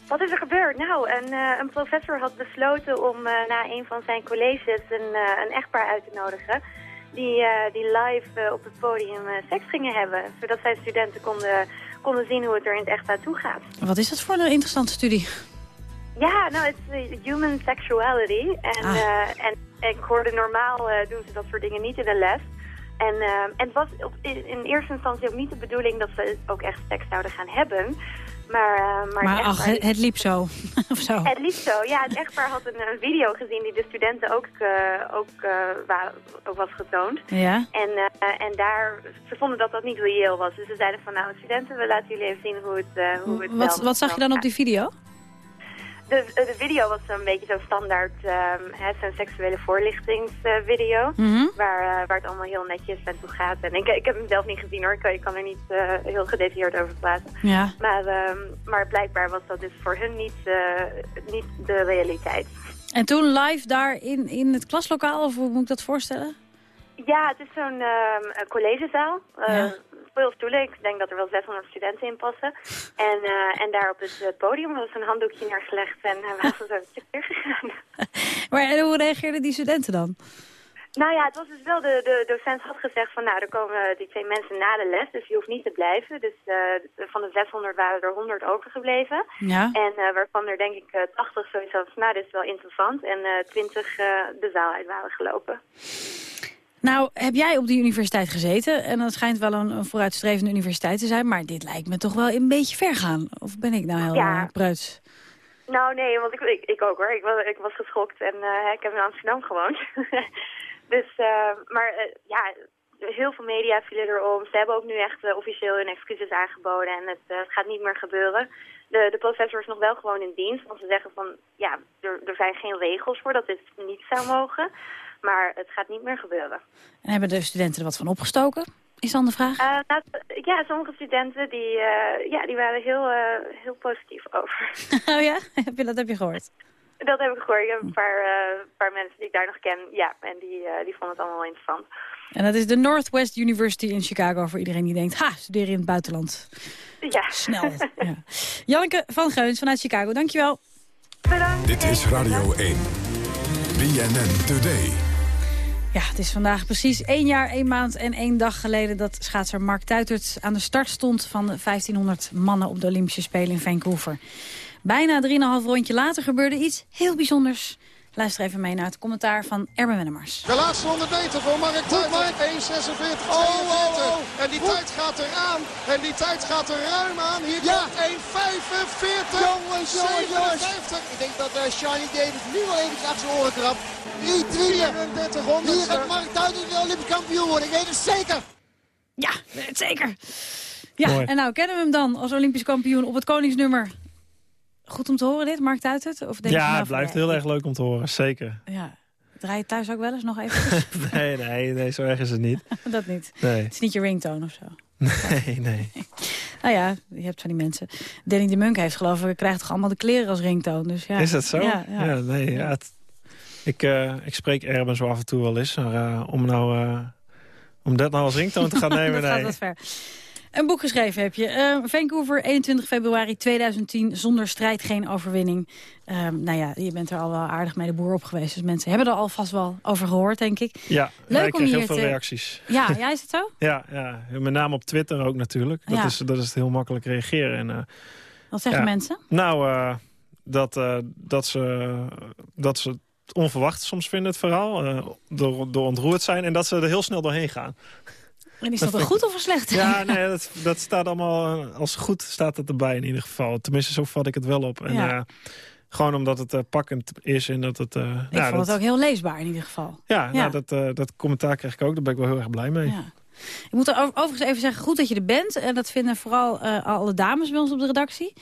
[SPEAKER 33] Wat is er gebeurd? Nou, een, uh, een professor had besloten om uh, na een van zijn colleges een, uh, een echtpaar uit te nodigen. Die, die live op het podium seks gingen hebben. Zodat zijn studenten konden, konden zien hoe het er in het echt aan toe gaat.
[SPEAKER 8] Wat is dat voor een interessante studie?
[SPEAKER 33] Ja, nou, het is human sexuality. En, ah. en, en ik hoorde normaal doen ze dat soort dingen niet in de les. En, uh, en het was op, in, eerste instantie ook niet de bedoeling dat ze ook echt seks zouden gaan hebben. Maar, uh, maar,
[SPEAKER 8] maar ach, het, het, liep zo. of zo.
[SPEAKER 33] Het liep zo, ja. Het echtpaar had een, een video gezien die de studenten ook, uh, ook, ook was getoond.
[SPEAKER 8] Ja.
[SPEAKER 33] En, en daar, ze vonden dat dat niet reëel was. Dus ze zeiden van, nou studenten, we laten jullie even zien hoe het, hoe het
[SPEAKER 8] wat, wat zag je dan op die video?
[SPEAKER 33] De, de video was een beetje zo standaard, um, zo'n seksuele voorlichtingsvideo. Uh, mm -hmm. waar, uh, waar het allemaal heel netjes aan toe gaat. En ik, ik heb hem zelf niet gezien hoor, ik, ik kan er niet uh, heel gedetailleerd over praten.
[SPEAKER 8] Ja.
[SPEAKER 33] Maar, um, maar blijkbaar was dat dus voor hun niet, niet de realiteit.
[SPEAKER 8] En toen live daar in, in het klaslokaal, of hoe moet ik dat voorstellen?
[SPEAKER 33] Ja, het is zo'n um, collegezaal.
[SPEAKER 8] Ja
[SPEAKER 33] veel stoelen. Ik denk dat er wel 600 studenten in passen. En, uh, en daar op het podium was een handdoekje neergelegd en uh, we zo weer gegaan.
[SPEAKER 8] maar en hoe reageerden die studenten dan?
[SPEAKER 33] Nou ja, het was dus wel, de, de docent had gezegd van nou, er komen die twee mensen na de les, dus je hoeft niet te blijven. Dus uh, van de 600 waren er 100 overgebleven.
[SPEAKER 8] Ja.
[SPEAKER 33] En uh, waarvan er denk ik 80 sowieso van nou, dit is wel interessant. En 20 de zaal uit waren gelopen.
[SPEAKER 8] Nou, heb jij op die universiteit gezeten? En dat schijnt wel een, een vooruitstrevende universiteit te zijn. Maar dit lijkt me toch wel een beetje ver gaan. Of ben ik nou heel
[SPEAKER 33] ja.
[SPEAKER 8] preuts?
[SPEAKER 33] Nou nee, want ik, ik, ik ook hoor. Ik was, ik was geschokt en uh, ik heb in Amsterdam gewoond. dus, uh, maar ja, heel veel media vielen erom. Ze hebben ook nu echt officieel hun excuses aangeboden en het, het gaat niet meer gebeuren. De, de professor is nog wel gewoon in dienst, want ze zeggen van, ja, er, er zijn geen regels voor dat dit niet zou mogen. Maar het gaat niet meer gebeuren.
[SPEAKER 8] En hebben de studenten er wat van opgestoken? Is dan de vraag?
[SPEAKER 33] Uh, nou, ja, sommige studenten die, uh, ja, die waren heel, uh, heel positief over.
[SPEAKER 8] oh ja? Heb je, dat heb je gehoord?
[SPEAKER 33] Dat heb ik gehoord. Ik heb een paar, paar mensen die ik daar nog ken. Ja, en die, die vonden het allemaal interessant.
[SPEAKER 8] En dat is de Northwest University in Chicago voor iedereen die denkt... ha, studeren in het buitenland.
[SPEAKER 33] Ja.
[SPEAKER 8] Snel. ja. Janneke van Geuns vanuit Chicago, dankjewel.
[SPEAKER 33] Bedankt.
[SPEAKER 30] Dit is Radio 1. BNN Today.
[SPEAKER 8] Ja, het is vandaag precies één jaar, één maand en één dag geleden... dat schaatser Mark Tuitert aan de start stond van de 1500 mannen op de Olympische Spelen in Vancouver. Bijna 3,5 rondje later gebeurde iets heel bijzonders. Luister even mee naar het commentaar van Erben Wennemars.
[SPEAKER 34] De laatste 100 meter voor Mark Tuitert. 1.46, 42. Oh, oh, oh. En die Goed. tijd gaat eraan. En die tijd gaat er ruim aan. Hier ja. komt 1.45.
[SPEAKER 35] Jongens, jongens, jongens. Ik denk dat uh, Shiny Davis nu wel even achter zijn oren krabt.
[SPEAKER 34] 34 honderd.
[SPEAKER 35] Hier gaat Mark Tuitert de Olympisch kampioen worden. Ik weet het zeker.
[SPEAKER 8] Ja, zeker. Ja, Mooi. en nou kennen we hem dan als Olympisch kampioen op het koningsnummer. Goed om te horen dit, Mark Tuitert? Of denk
[SPEAKER 28] ja,
[SPEAKER 8] nou
[SPEAKER 28] het blijft heel erg leuk om te horen, zeker.
[SPEAKER 8] Ja. Draai je thuis ook wel eens nog even?
[SPEAKER 28] nee, nee, nee, zo erg is het niet.
[SPEAKER 8] dat niet?
[SPEAKER 28] Nee.
[SPEAKER 8] Het is niet je ringtone of zo?
[SPEAKER 28] Nee, nee.
[SPEAKER 8] nou ja, je hebt van die mensen. Danny de Munk heeft geloof ik, krijgt toch allemaal de kleren als ringtone. Dus ja.
[SPEAKER 28] Is dat zo?
[SPEAKER 8] Ja, ja.
[SPEAKER 28] ja nee, ja, het, ik, uh, ik spreek Erben zo af en toe wel eens. Maar uh, om, nou, uh, om dat nou als ringtone te gaan nemen,
[SPEAKER 8] dat
[SPEAKER 28] nee.
[SPEAKER 8] gaat wat ver. Een boek geschreven heb je. Uh, Vancouver, 21 februari 2010. Zonder strijd geen overwinning. Uh, nou ja, je bent er al wel aardig mee de boer op geweest. Dus mensen hebben er alvast wel over gehoord, denk ik.
[SPEAKER 28] Ja,
[SPEAKER 8] Leuk
[SPEAKER 28] ja, ik
[SPEAKER 8] om hier
[SPEAKER 28] heel veel
[SPEAKER 8] te...
[SPEAKER 28] reacties.
[SPEAKER 8] Ja, ja, is het zo?
[SPEAKER 28] ja, ja, met name op Twitter ook natuurlijk. Dat,
[SPEAKER 8] Ja.
[SPEAKER 28] is, dat is het heel makkelijk reageren. En, uh,
[SPEAKER 8] Wat zeggen
[SPEAKER 28] ja.
[SPEAKER 8] mensen?
[SPEAKER 28] Nou, uh, dat, dat, ze, dat ze het onverwacht soms vinden, het verhaal. Door, door ontroerd zijn. En dat ze er heel snel doorheen gaan.
[SPEAKER 8] En is dat, een goed of een slecht
[SPEAKER 28] Ja, nee, dat, dat staat allemaal... eh, Als goed staat het erbij in ieder geval. Tenminste, zo vat ik het wel op. En,
[SPEAKER 8] Ja.
[SPEAKER 28] eh, gewoon omdat het eh, pakkend is en dat het...
[SPEAKER 8] Ik
[SPEAKER 28] ja,
[SPEAKER 8] vond
[SPEAKER 28] dat,
[SPEAKER 8] het ook heel leesbaar in ieder geval.
[SPEAKER 28] Ja,
[SPEAKER 8] Ja.
[SPEAKER 28] Nou, dat, dat commentaar krijg ik ook. Daar ben ik wel heel erg blij mee.
[SPEAKER 8] Ja. Ik moet er over- overigens even zeggen, goed dat je er bent. En dat vinden vooral alle dames bij ons op de redactie.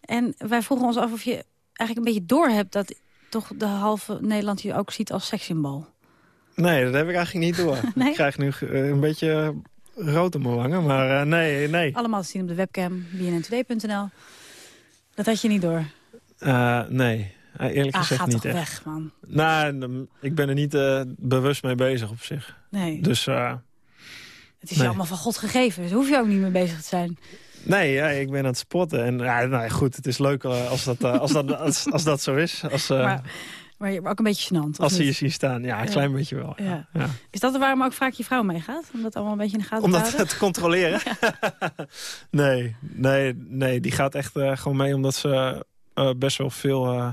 [SPEAKER 8] En wij vroegen ons af of je eigenlijk een beetje door hebt... dat toch de halve Nederland je ook ziet als sekssymbool.
[SPEAKER 28] Nee, dat heb ik eigenlijk niet door.
[SPEAKER 8] Nee?
[SPEAKER 28] Ik krijg nu eh, een beetje rood om mijn wangen. Maar eh, nee, nee.
[SPEAKER 8] Allemaal te zien op de webcam, bnn2.nl. Dat had je niet door.
[SPEAKER 28] Eh, nee, Eh, eerlijk
[SPEAKER 8] Ah,
[SPEAKER 28] gezegd
[SPEAKER 8] ga
[SPEAKER 28] niet
[SPEAKER 8] toch
[SPEAKER 28] echt.
[SPEAKER 8] weg, man.
[SPEAKER 28] Nou, dan- ik ben er niet eh, bewust mee bezig op zich.
[SPEAKER 8] Nee.
[SPEAKER 28] Dus eh,
[SPEAKER 8] Het is
[SPEAKER 28] nee.
[SPEAKER 8] allemaal van God gegeven, dus hoef je ook niet mee bezig te zijn.
[SPEAKER 28] nee, ja, ik ben aan het sporten. En ja, nou, goed, het is leuk eh, als, dat, eh, als, dat, als, als dat zo is. Als, eh,
[SPEAKER 8] Maar, maar je- ook een beetje gênant.
[SPEAKER 28] als ze je zien staan. Ja, een klein beetje wel.
[SPEAKER 8] Ja.
[SPEAKER 28] Ja.
[SPEAKER 8] Is dat waarom ook vaak je vrouw meegaat? Om dat allemaal een beetje in de gaten
[SPEAKER 28] Om
[SPEAKER 8] te
[SPEAKER 28] dat
[SPEAKER 8] houden?
[SPEAKER 28] te controleren? nee, nee, nee, die gaat echt eh, gewoon mee omdat ze eh, best wel veel eh,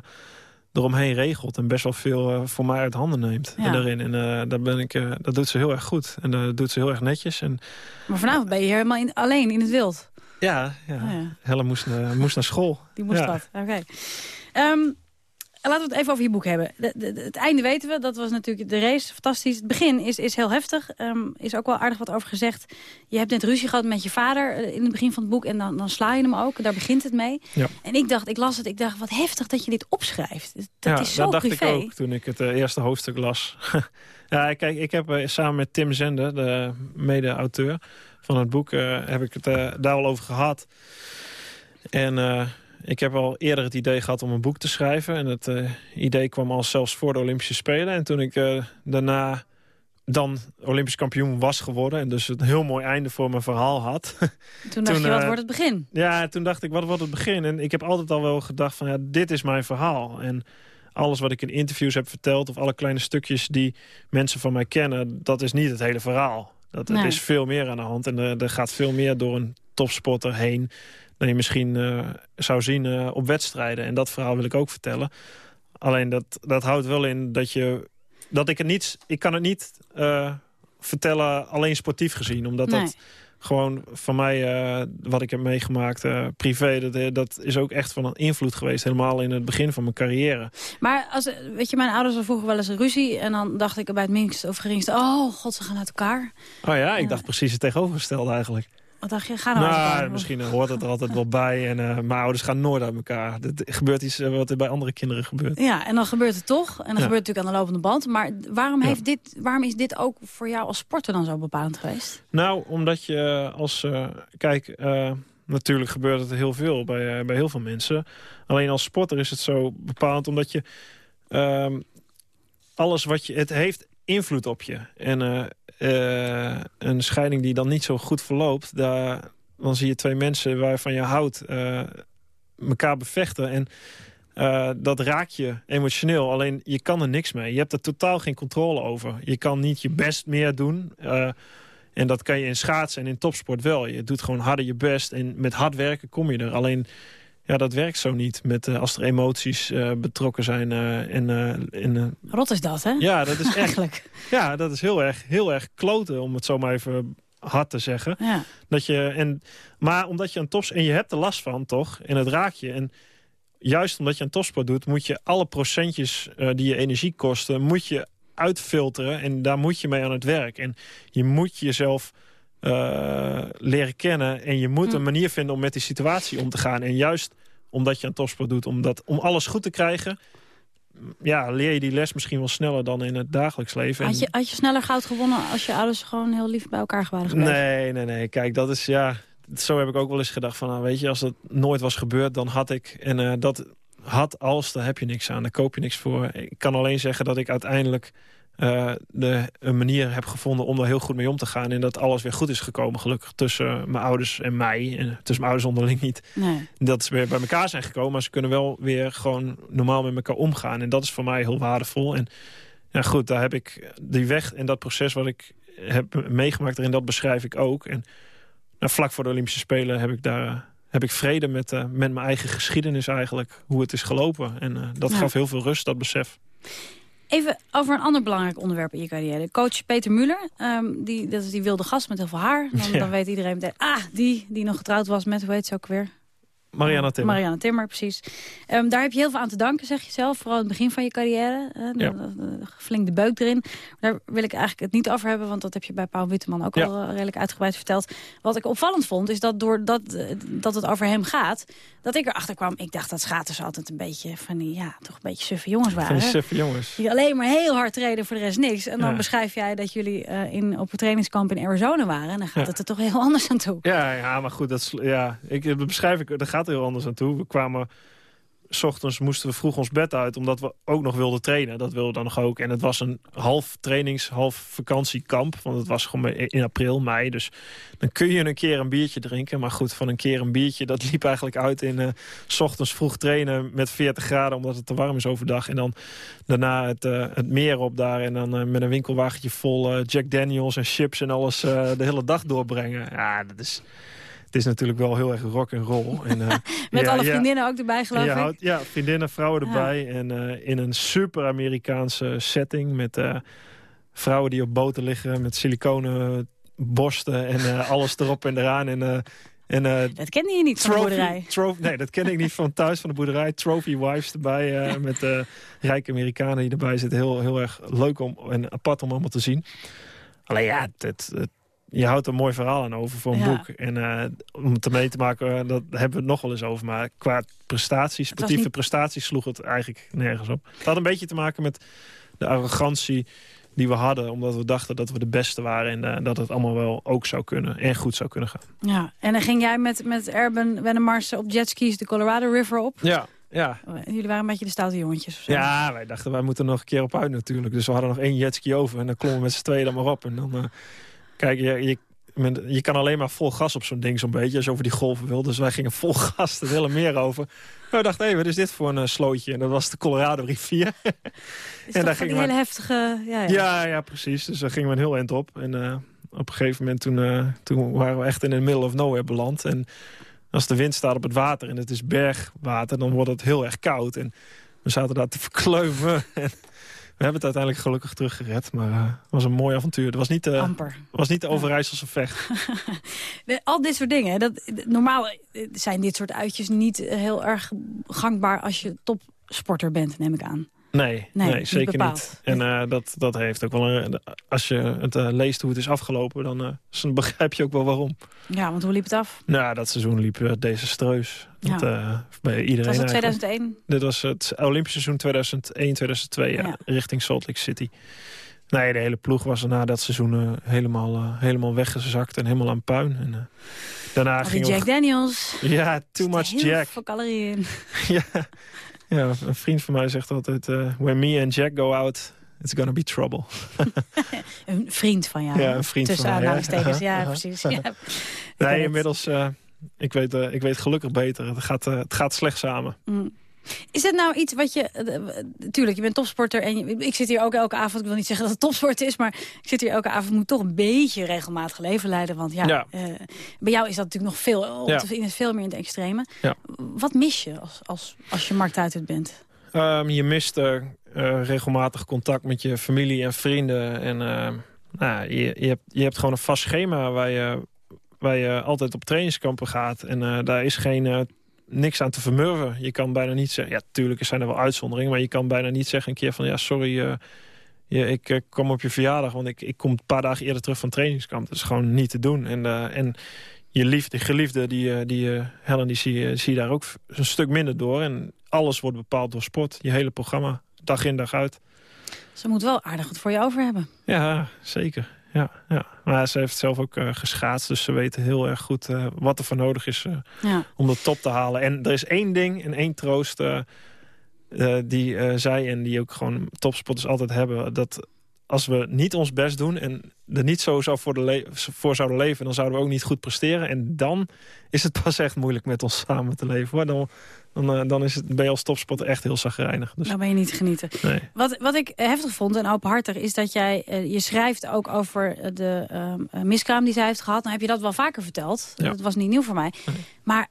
[SPEAKER 28] eromheen regelt. En best wel veel voor mij uit handen neemt
[SPEAKER 8] Ja.
[SPEAKER 28] en daarin. En daar ben ik, dat doet ze heel erg goed. En dat doet ze heel erg netjes. En
[SPEAKER 8] Maar vanavond ben je helemaal in, alleen in het wild.
[SPEAKER 28] ja, ja.
[SPEAKER 8] Oh ja.
[SPEAKER 28] Helle moest, naar- moest naar school.
[SPEAKER 8] Die moest
[SPEAKER 28] ja.
[SPEAKER 8] dat. Oké. Ehm, laten we het even over je boek hebben. De, het einde weten we. Dat was natuurlijk de race. Fantastisch. Het begin is, is heel heftig. Ehm is ook wel aardig wat over gezegd. Je hebt net ruzie gehad met je vader eh, in het begin van het boek. En dan, dan sla je hem ook. Daar begint het mee.
[SPEAKER 28] Ja.
[SPEAKER 8] En ik dacht, ik las het. Ik dacht, wat heftig dat je dit opschrijft. Dat
[SPEAKER 28] ja,
[SPEAKER 8] is zo
[SPEAKER 28] dat dacht
[SPEAKER 8] privé.
[SPEAKER 28] ik ook toen ik het eh, eerste hoofdstuk las. ja, kijk, ik heb eh, samen met Tim Zender, de mede-auteur van het boek... heb ik het daar al over gehad. En ik heb al eerder het idee gehad om een boek te schrijven. En het eh, idee kwam al zelfs voor de Olympische Spelen. En toen ik eh, daarna dan Olympisch kampioen was geworden... en dus een heel mooi einde voor mijn verhaal had...
[SPEAKER 8] Toen dacht je, wat
[SPEAKER 28] eh,
[SPEAKER 8] wordt het begin?
[SPEAKER 28] ja, toen dacht ik, wat wordt het begin? En ik heb altijd al wel gedacht van, ja, dit is mijn verhaal. En alles wat ik in interviews heb verteld... of alle kleine stukjes die mensen van mij kennen... dat is niet het hele verhaal. Dat,
[SPEAKER 8] Nee.
[SPEAKER 28] Er is veel meer aan de hand. En er, er gaat veel meer door een topsporter heen... dan je misschien eh, zou zien eh, op wedstrijden. En dat verhaal wil ik ook vertellen. Alleen dat, dat houdt wel in dat je... Dat ik het niet... Ik kan het niet eh, vertellen alleen sportief gezien. Omdat
[SPEAKER 8] Nee.
[SPEAKER 28] dat gewoon van mij, wat ik heb meegemaakt, privé... Dat, dat is ook echt van een invloed geweest. Helemaal in het begin van mijn carrière.
[SPEAKER 8] Maar als, weet je, mijn ouders hadden vroeger wel eens een ruzie. En dan dacht ik bij het minste of geringste... oh, god, ze gaan uit elkaar.
[SPEAKER 28] Oh ja, ik dacht precies het tegenovergestelde eigenlijk.
[SPEAKER 8] Wat dacht je? Ga nou
[SPEAKER 28] misschien hoort het er altijd wel bij. En eh, mijn ouders gaan nooit uit elkaar. Er gebeurt iets eh, wat er bij andere kinderen gebeurt.
[SPEAKER 8] Ja, en dan gebeurt het toch. En dan
[SPEAKER 28] Ja.
[SPEAKER 8] gebeurt het natuurlijk aan de lopende band. Maar waarom,
[SPEAKER 28] Ja.
[SPEAKER 8] heeft dit, waarom is dit ook voor jou als sporter dan zo bepalend geweest?
[SPEAKER 28] Nou, omdat je als... eh, kijk, eh, natuurlijk gebeurt het heel veel bij, bij heel veel mensen. Alleen als sporter is het zo bepalend omdat je... ehm, alles wat je... Het heeft invloed op je. En eh, een scheiding die dan niet zo goed verloopt... Daar, dan zie je twee mensen waarvan je houdt... eh, elkaar bevechten en... eh, dat raakt je emotioneel, alleen je kan er niks mee. Je hebt er totaal geen controle over. Je kan niet je best meer doen. en dat kan je in schaatsen en in topsport wel. Je doet gewoon harder je best. En met hard werken kom je er. Alleen, ja, dat werkt zo niet. Met, eh, als er emoties eh, betrokken zijn. eh, en, en, eh,
[SPEAKER 8] Rot is dat, hè?
[SPEAKER 28] ja, dat is echt,
[SPEAKER 8] Eigenlijk.
[SPEAKER 28] ja, dat is heel erg, heel erg kloten, om het zo maar even hard te zeggen.
[SPEAKER 8] Ja.
[SPEAKER 28] Dat je, en, maar omdat je een tops... En je hebt er last van, toch? En het raakt je. En juist omdat je een topsport doet... moet je alle procentjes die je energie kosten... moet je uitfilteren en daar moet je mee aan het werk. En je moet jezelf eh, leren kennen... en je moet
[SPEAKER 8] Hm.
[SPEAKER 28] een manier vinden om met die situatie om te gaan. En juist omdat je een topsport doet, omdat, om alles goed te krijgen... ja, leer je die les misschien wel sneller dan in het dagelijks leven.
[SPEAKER 8] Had je, had je sneller goud gewonnen als je ouders gewoon heel lief bij elkaar waren gebleven?
[SPEAKER 28] Nee, nee, nee. Kijk, dat is ja. Zo heb ik ook wel eens gedacht van, nou, weet je, als dat nooit was gebeurd, dan had ik. En eh, dat had als, daar heb je niks aan, daar koop je niks voor. Ik kan alleen zeggen dat ik uiteindelijk eh, de, een manier heb gevonden om er heel goed mee om te gaan. En dat alles weer goed is gekomen, gelukkig, tussen mijn ouders en mij. En tussen mijn ouders onderling niet.
[SPEAKER 8] Nee.
[SPEAKER 28] Dat ze weer bij elkaar zijn gekomen, maar ze kunnen wel weer gewoon normaal met elkaar omgaan. En dat is voor mij heel waardevol. En ja, goed, daar heb ik die weg en dat proces wat ik heb meegemaakt erin, dat beschrijf ik ook. En nou, vlak voor de Olympische Spelen heb ik daar heb ik vrede met, eh, met mijn eigen geschiedenis eigenlijk, hoe het is gelopen. En eh, dat
[SPEAKER 8] Ja.
[SPEAKER 28] gaf heel veel rust, dat besef.
[SPEAKER 8] Even over een ander belangrijk onderwerp in je carrière. Coach Peter Muller, ehm, die, dat is die wilde gast met heel veel haar. Dan,
[SPEAKER 28] Ja.
[SPEAKER 8] dan weet iedereen meteen, ah, die, die nog getrouwd was met, hoe heet ze ook weer?
[SPEAKER 28] Mariana Timmer.
[SPEAKER 8] Marianne Timmer, precies. Ehm, daar heb je heel veel aan te danken, zeg je zelf. Vooral het begin van je carrière. eh,
[SPEAKER 28] Ja.
[SPEAKER 8] Flink de beuk erin. Daar wil ik eigenlijk het niet over hebben... want dat heb je bij Paul Witteman ook
[SPEAKER 28] Ja.
[SPEAKER 8] al eh, redelijk uitgebreid verteld. Wat ik opvallend vond, is dat doordat eh, dat het over hem gaat... dat ik erachter kwam, ik dacht dat schaters altijd een beetje... van die, ja, toch een beetje suffe jongens waren.
[SPEAKER 28] Van die suffe jongens.
[SPEAKER 8] Die alleen maar heel hard treden voor de rest niks. En dan
[SPEAKER 28] Ja.
[SPEAKER 8] beschrijf jij dat jullie eh, in, op een trainingskamp in Arizona waren. En dan gaat het er toch heel anders aan toe.
[SPEAKER 28] Ja, ja, maar goed, dat, ja, ik, dat beschrijf ik, dat gaat heel anders aan toe. We kwamen, s ochtends moesten we vroeg ons bed uit, omdat we ook nog wilden trainen. Dat wilden we dan nog ook. En het was een half trainings, half vakantiekamp, want het was gewoon in april, mei. Dus dan kun je een keer een biertje drinken. Maar goed, van een keer een biertje, dat liep eigenlijk uit in eh, s ochtends vroeg trainen met 40 graden, omdat het te warm is overdag. En dan daarna het, eh, het meer op daar en dan eh, met een winkelwagentje vol Jack Daniels en chips en alles de hele dag doorbrengen. Ja, dat is... Het is natuurlijk wel heel erg rock and roll. En, eh,
[SPEAKER 8] Met
[SPEAKER 28] ja,
[SPEAKER 8] alle
[SPEAKER 28] ja.
[SPEAKER 8] vriendinnen ook erbij, geloof
[SPEAKER 28] Je
[SPEAKER 8] ik.
[SPEAKER 28] houdt- ja, vriendinnen, vrouwen
[SPEAKER 8] Ja.
[SPEAKER 28] erbij. En eh, in een super Amerikaanse setting met eh, vrouwen die op boten liggen met siliconen borsten en alles erop en eraan. En, en,
[SPEAKER 8] Dat kende je niet van de boerderij.
[SPEAKER 28] trophy- nee, dat ken ik niet van thuis van de boerderij. Trophy wives erbij met rijke Amerikanen die erbij zitten. Heel, heel erg leuk om, en apart om allemaal te zien. Alleen ja, het, het, het- je houdt een mooi verhaal aan over voor een
[SPEAKER 8] Ja.
[SPEAKER 28] boek. En eh, om het ermee te maken, eh, dat hebben we het nog wel eens over. Maar qua prestaties, sportieve
[SPEAKER 8] niet-
[SPEAKER 28] prestaties, sloeg het eigenlijk nergens op. Het had een beetje te maken met de arrogantie die we hadden. Omdat we dachten dat we de beste waren. En eh, dat het allemaal wel ook zou kunnen en goed zou kunnen gaan.
[SPEAKER 8] Ja, en dan ging jij met, met Erben Wennemars op jetskis de Colorado River op.
[SPEAKER 28] Ja, ja.
[SPEAKER 8] Jullie waren een beetje de stoute jongetjes. Of zo.
[SPEAKER 28] Ja, wij dachten, wij moeten er nog een keer op uit natuurlijk. Dus we hadden nog één jetski over en dan klommen we met z'n tweeën er maar op. En dan, kijk, je, je, je kan alleen maar vol gas op zo'n ding zo'n beetje, als je over die golven wil. Dus wij gingen vol gas het hele meer over. Maar we dachten, hé, wat is dit voor een eh, slootje? En dat was de Colorado rivier.
[SPEAKER 8] Is
[SPEAKER 28] en
[SPEAKER 8] van die
[SPEAKER 28] we-
[SPEAKER 8] hele heftige... Ja, ja.
[SPEAKER 28] ja, ja, precies. Dus daar gingen we een heel eind op. En eh, op een gegeven moment toen, eh, toen waren we echt in the middle of nowhere beland. En als de wind staat op het water en het is bergwater... dan wordt het heel erg koud. En we zaten daar te verkleuven. We hebben het uiteindelijk gelukkig teruggered. Maar eh, het was een mooi avontuur. Het was niet, eh,
[SPEAKER 8] Amper.
[SPEAKER 28] was niet de Overijsselse vecht.
[SPEAKER 8] De- Al dit soort dingen. Dat, normaal eh, zijn dit soort uitjes niet heel erg gangbaar als je topsporter bent, neem ik aan.
[SPEAKER 28] Nee,
[SPEAKER 8] Nee,
[SPEAKER 28] zeker
[SPEAKER 8] bepaald.
[SPEAKER 28] niet. En eh, dat, dat heeft ook wel een... Als je het eh, leest hoe het is afgelopen... dan, dan begrijp je ook wel waarom.
[SPEAKER 8] Ja, want hoe liep het af?
[SPEAKER 28] Nou, dat seizoen liep uh, desastreus. Dat,
[SPEAKER 8] Ja.
[SPEAKER 28] bij iedereen
[SPEAKER 8] Was
[SPEAKER 28] eigenlijk.
[SPEAKER 8] 2001?
[SPEAKER 28] Dit was het Olympische seizoen 2001, 2002, ja, richting Salt Lake City. Nee, de hele ploeg was er na dat seizoen helemaal, helemaal weggezakt en helemaal aan puin. En, daarna ging
[SPEAKER 8] Jack Daniels.
[SPEAKER 28] Ja, too much
[SPEAKER 8] Heel
[SPEAKER 28] Jack.
[SPEAKER 8] veel calorieën in.
[SPEAKER 28] ja. Ja, een vriend van mij zegt altijd... eh, When me and Jack go out, it's gonna be trouble.
[SPEAKER 8] Een vriend van jou.
[SPEAKER 28] Ja, een vriend
[SPEAKER 8] Tussen
[SPEAKER 28] van mij, ja.
[SPEAKER 8] aanhalingstekens, ja,
[SPEAKER 28] Aha.
[SPEAKER 8] precies. Ja.
[SPEAKER 28] Nee, inmiddels... eh, ik, weet, eh, ik weet gelukkig beter. Het gaat, het gaat slecht samen.
[SPEAKER 8] Mm. Is het nou iets wat je... eh, tuurlijk, je bent topsporter en je- ik zit hier ook elke avond... Ik wil niet zeggen dat het topsport is, maar ik zit hier elke avond... moet toch een beetje regelmatig leven leiden. Want ja,
[SPEAKER 28] Ja.
[SPEAKER 8] eh, bij jou is dat natuurlijk nog veel,
[SPEAKER 28] Ja.
[SPEAKER 8] in het veel meer in het extreme.
[SPEAKER 28] Ja.
[SPEAKER 8] Wat mis je als, als, als je marktuitend bent?
[SPEAKER 28] Ehm, je mist eh, eh, regelmatig contact met je familie en vrienden. En eh, nou, je, je, hebt, je hebt gewoon een vast schema waar je, waar je altijd op trainingskampen gaat. En eh, daar is geen, eh, niks aan te vermurven. Je kan bijna niet zeggen... Ja, tuurlijk zijn er wel uitzonderingen. Maar je kan bijna niet zeggen een keer van... Ja, sorry, eh, je, ik eh, kom op je verjaardag. Want ik, ik kom een paar dagen eerder terug van trainingskamp. Dat is gewoon niet te doen. En, eh, en je liefde, geliefde, die, die Helen, die zie, je- zie je daar ook een stuk minder door. En alles wordt bepaald door sport. Je hele programma, dag in, dag uit.
[SPEAKER 8] Ze moet wel aardig het voor je over hebben.
[SPEAKER 28] Ja, zeker. Ja, ja. Maar ze heeft zelf ook eh geschaatst. Dus ze weet heel erg goed eh, wat er voor nodig is eh,
[SPEAKER 8] Ja.
[SPEAKER 28] om de top te halen. En er is één ding en één troost die zij en die ook gewoon topsporters altijd hebben. Dat als we niet ons best doen en er niet zo zou voor, de voor zouden leven... dan zouden we ook niet goed presteren. En dan is het pas echt moeilijk met ons samen te leven. Hoor. Dan, dan, eh, dan is het, ben je als topsporter echt heel zagrijnig. Dus,
[SPEAKER 8] Dan ben je niet te genieten.
[SPEAKER 28] nee.
[SPEAKER 8] Wat, wat ik heftig vond en openhartig is dat jij... eh, je schrijft ook over eh, de ehm, eh, miskraam die zij heeft gehad. Nou heb je dat wel vaker verteld.
[SPEAKER 28] Ja.
[SPEAKER 8] Dat was niet nieuw voor mij. Maar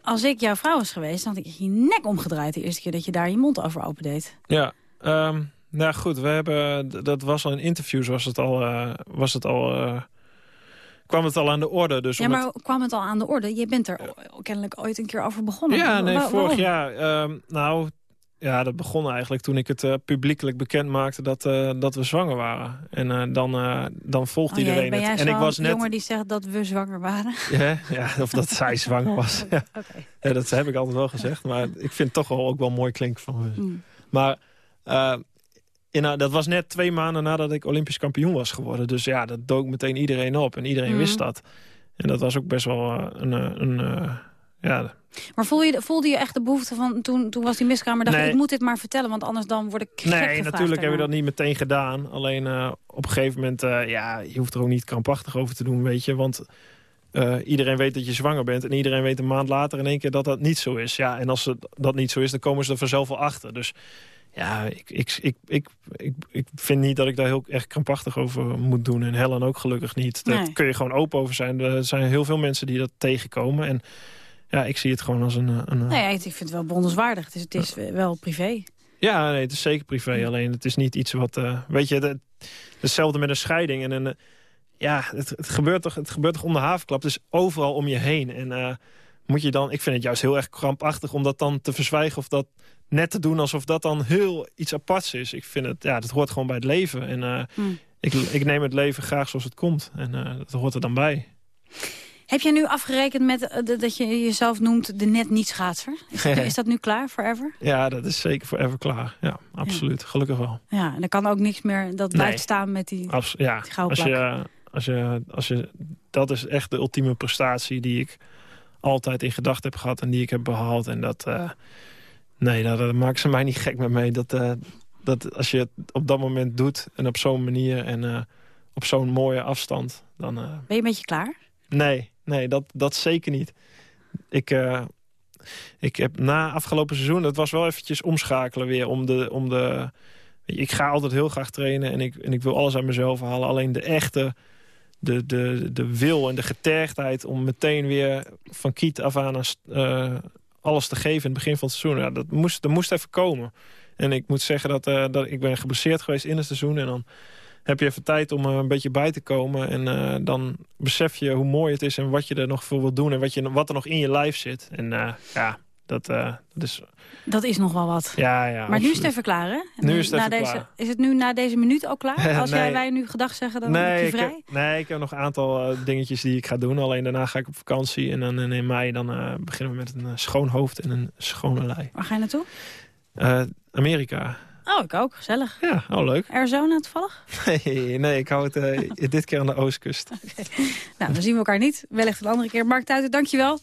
[SPEAKER 8] als ik jouw vrouw was geweest... dan had ik je nek omgedraaid de eerste keer dat je daar je mond over opendeed.
[SPEAKER 28] Ja, ehm, nou goed, we hebben, dat was al in interviews, was het al, uh, was het al uh, kwam het al aan de orde. Dus
[SPEAKER 8] ja, maar kwam het al aan de orde? Je bent er kennelijk ooit een keer over begonnen.
[SPEAKER 28] Ja, nee, vorig jaar. Uh, nou, ja, dat begon eigenlijk toen ik het uh, publiekelijk bekend maakte dat, uh, dat we zwanger waren. En uh, dan, dan volgt
[SPEAKER 8] oh,
[SPEAKER 28] iedereen
[SPEAKER 8] ben
[SPEAKER 28] het.
[SPEAKER 8] en
[SPEAKER 28] ik was
[SPEAKER 8] net jongen die zegt dat we zwanger waren.
[SPEAKER 28] Ja, ja of dat zij zwanger was. Ja. Okay. ja. dat heb ik altijd wel gezegd. Maar ik vind het toch wel ook wel mooi klinken van we. Mm. Maar in, dat was net twee maanden nadat ik Olympisch kampioen was geworden. Dus ja, dat dook meteen iedereen op. En iedereen mm. wist dat. En dat was ook best wel een... een ja,
[SPEAKER 8] maar voelde je, voelde je echt de behoefte van, toen, toen was die miskamer, dacht nee. ik moet dit maar vertellen, want anders dan word ik
[SPEAKER 28] Nee, natuurlijk hebben we dat niet meteen gedaan. Alleen uh, op een gegeven moment, ja, je hoeft er ook niet krampachtig over te doen, weet je. Want iedereen weet dat je zwanger bent en iedereen weet een maand later in één keer dat dat niet zo is. Ja, en als het, dat niet zo is, dan komen ze er vanzelf wel achter. Dus ja, ik, ik, ik, ik, ik, vind niet dat ik daar heel erg krampachtig over moet doen. En Helen ook gelukkig niet. Daar nee. kun je gewoon open over zijn. Er zijn heel veel mensen die dat tegenkomen en ja, ik zie het gewoon als een... een
[SPEAKER 8] nou ja, ik vind het wel bewonderenswaardig. Het is, het is wel privé.
[SPEAKER 28] Ja, nee, het is zeker privé. Alleen het is niet iets wat... Uh, weet je, het, hetzelfde met een scheiding. En een, uh, ja, het, het, gebeurt toch, het gebeurt toch om de havenklap. Dus overal om je heen. En uh, moet je dan... Ik vind het juist heel erg krampachtig om dat dan te verzwijgen... of dat net te doen alsof dat dan heel iets aparts is. Ik vind het... Ja, dat hoort gewoon bij het leven. En hmm. ik, ik neem het leven graag zoals het komt. En dat hoort er dan bij.
[SPEAKER 8] Heb jij nu afgerekend met uh, dat je jezelf noemt de net niet schaatser? Is, is, dat nu klaar, forever?
[SPEAKER 28] Ja, dat is zeker forever klaar. Ja, absoluut. Gelukkig wel.
[SPEAKER 8] Ja, en er kan ook niks meer, dat blijft staan met die,
[SPEAKER 28] Abs ja,
[SPEAKER 8] die
[SPEAKER 28] als je, als je, als je, Dat is echt de ultieme prestatie die ik altijd in gedachten heb gehad en die ik heb behaald. En dat, uh, nee, dat, dat, maakt ze mij niet gek met mee. Dat, uh, dat als je het op dat moment doet en op zo'n manier en uh, op zo'n mooie afstand, dan... ben
[SPEAKER 8] je een beetje klaar?
[SPEAKER 28] Nee, nee, dat, dat zeker niet. Ik, ik heb na afgelopen seizoen, dat was wel eventjes omschakelen weer om de... Om de ik ga altijd heel graag trainen en ik, en ik wil alles aan mezelf halen. Alleen de echte, de, de, de wil en de getergdheid om meteen weer van kiet af aan uh, alles te geven in het begin van het seizoen. Ja, dat, moest, dat moest even komen. En ik moet zeggen dat, uh, dat ik ben geblesseerd geweest in het seizoen. En dan heb je even tijd om er een beetje bij te komen. En uh, dan besef je hoe mooi het is en wat je er nog voor wil doen. En wat, je, wat er nog in je lijf zit. En ja, dat, uh, dat is...
[SPEAKER 8] Dat is nog wel wat.
[SPEAKER 28] Ja, ja.
[SPEAKER 8] Maar absoluut. nu is het even klaar, hè?
[SPEAKER 28] Nu is het
[SPEAKER 8] na
[SPEAKER 28] even
[SPEAKER 8] deze,
[SPEAKER 28] klaar.
[SPEAKER 8] Is het nu na deze minuut al klaar? Als
[SPEAKER 28] nee.
[SPEAKER 8] jij wij nu gedag zeggen, dan
[SPEAKER 28] nee,
[SPEAKER 8] ben je vrij?
[SPEAKER 28] Ik heb, nee, ik heb nog een aantal dingetjes die ik ga doen. Alleen daarna ga ik op vakantie. En dan in mei dan, beginnen we met een schoon hoofd en een schone lei.
[SPEAKER 8] Waar ga je naartoe?
[SPEAKER 28] Amerika.
[SPEAKER 8] Oh, ik ook. Gezellig.
[SPEAKER 28] Ja, oh leuk.
[SPEAKER 8] Arizona toevallig?
[SPEAKER 28] Nee, nee ik hou het uh, dit keer aan de oostkust.
[SPEAKER 8] Okay. Nou, dan zien we elkaar niet. Wellicht een andere keer. Mark Tuiten, dankjewel.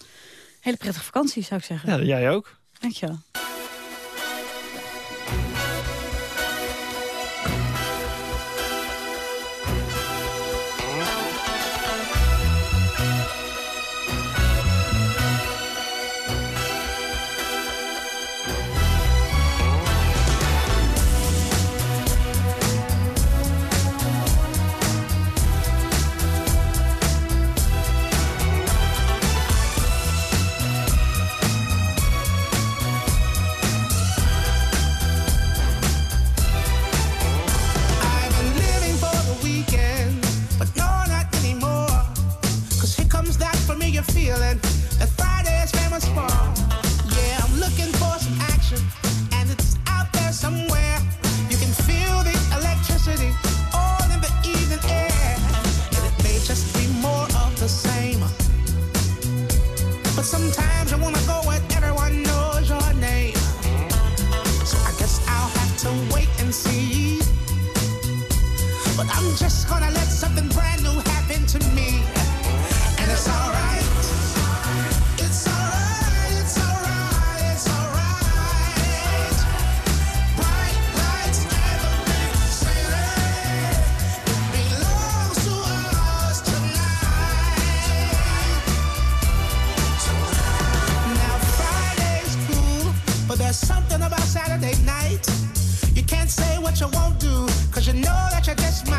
[SPEAKER 8] Hele prettige vakantie, zou ik zeggen.
[SPEAKER 28] Ja, jij ook.
[SPEAKER 8] Dankjewel.
[SPEAKER 36] What you won't do, cause you know that you just might.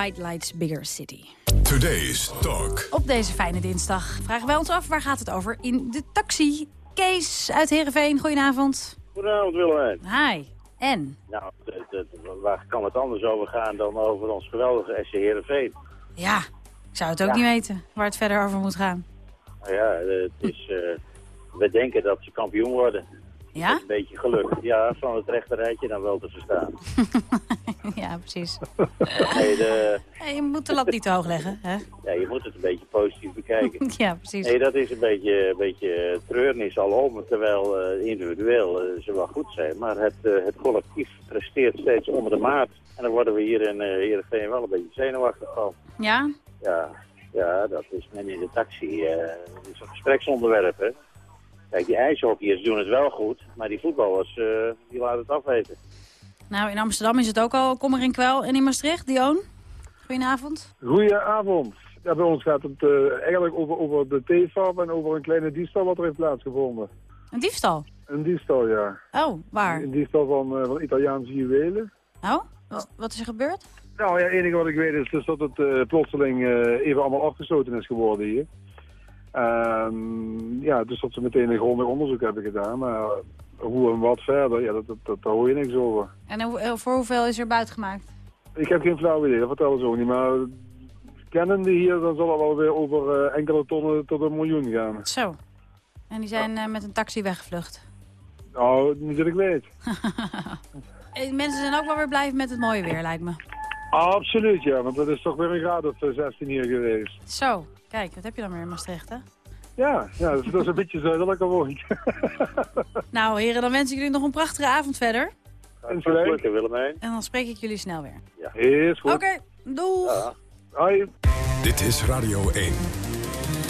[SPEAKER 8] Bright Lights Bigger City.
[SPEAKER 30] Today's Talk.
[SPEAKER 8] Op deze fijne dinsdag vragen wij ons af, waar gaat het over in de taxi? Kees uit Heerenveen, goedenavond.
[SPEAKER 37] Goedenavond Willemijn.
[SPEAKER 8] Hi. En?
[SPEAKER 37] Nou, waar kan het anders over gaan dan over ons geweldige SC Heerenveen?
[SPEAKER 8] Ja, ik zou het ook
[SPEAKER 37] Ja.
[SPEAKER 8] niet weten waar het verder over moet gaan.
[SPEAKER 37] Nou ja, het is, eh, we denken dat ze kampioen worden.
[SPEAKER 8] Ja?
[SPEAKER 37] Een beetje geluk. Ja, van het rechterrijtje dan wel te verstaan.
[SPEAKER 8] ja, precies.
[SPEAKER 37] Nee, de,
[SPEAKER 8] Ja, je moet de lat niet te hoog leggen, hè?
[SPEAKER 37] ja, je moet het een beetje positief bekijken.
[SPEAKER 8] Ja, precies.
[SPEAKER 37] Nee, dat is een beetje, een beetje treurnis alom, terwijl eh, individueel eh, ze wel goed zijn. Maar het, eh, het collectief presteert steeds onder de maat. En dan worden we hier in uh, Heerenveen wel een beetje zenuwachtig van.
[SPEAKER 8] Ja?
[SPEAKER 37] Ja, ja, dat is men in de taxi. dat is een gespreksonderwerp, hè. Kijk, die ijshockeyers doen het wel goed, maar die voetballers, eh, die laten het afweten.
[SPEAKER 8] Nou, in Amsterdam is het ook al kommer en kwel. En in Maastricht, Dion? Goedenavond.
[SPEAKER 38] Goedenavond. Ja, bij ons gaat het eh, eigenlijk over, over de TFAP en over een kleine diefstal wat er heeft plaatsgevonden.
[SPEAKER 8] Een diefstal?
[SPEAKER 38] Een diefstal, ja.
[SPEAKER 8] Oh, waar?
[SPEAKER 38] Een diefstal van, eh, van Italiaanse juwelen.
[SPEAKER 8] Oh, wat, wat is er gebeurd?
[SPEAKER 38] Nou ja, het enige wat ik weet is dus dat het eh, plotseling eh, even allemaal afgesloten is geworden hier. Ehm, ja, dus dat ze meteen een grondig onderzoek hebben gedaan. Maar hoe en wat verder, ja, dat, dat, dat, daar hoor je niks over.
[SPEAKER 8] En eh, voor hoeveel is er buiten gemaakt?
[SPEAKER 38] Ik heb geen flauw idee, dat vertellen ze ook niet. Maar kennende hier, dan zal het wel weer over eh, enkele tonnen tot een miljoen gaan.
[SPEAKER 8] Zo. En die zijn eh, met een taxi weggevlucht.
[SPEAKER 38] Nou, niet dat ik weet.
[SPEAKER 8] Mensen zijn ook wel weer blij met het mooie weer, lijkt me.
[SPEAKER 38] Absoluut, ja, want dat is toch weer een graad of eh, 16 hier geweest.
[SPEAKER 8] Zo, kijk, wat heb je dan weer in Maastricht, hè?
[SPEAKER 38] Ja, ja dat, is, dat is een beetje zuidelijker woont.
[SPEAKER 8] Nou, heren, dan wens ik jullie nog een prachtige avond verder.
[SPEAKER 38] En gelijk.
[SPEAKER 37] Willemijn.
[SPEAKER 8] En dan spreek ik jullie snel weer.
[SPEAKER 38] Ja. Is goed.
[SPEAKER 8] Oké, doeg!
[SPEAKER 38] Hoi.
[SPEAKER 30] Dit is Radio 1.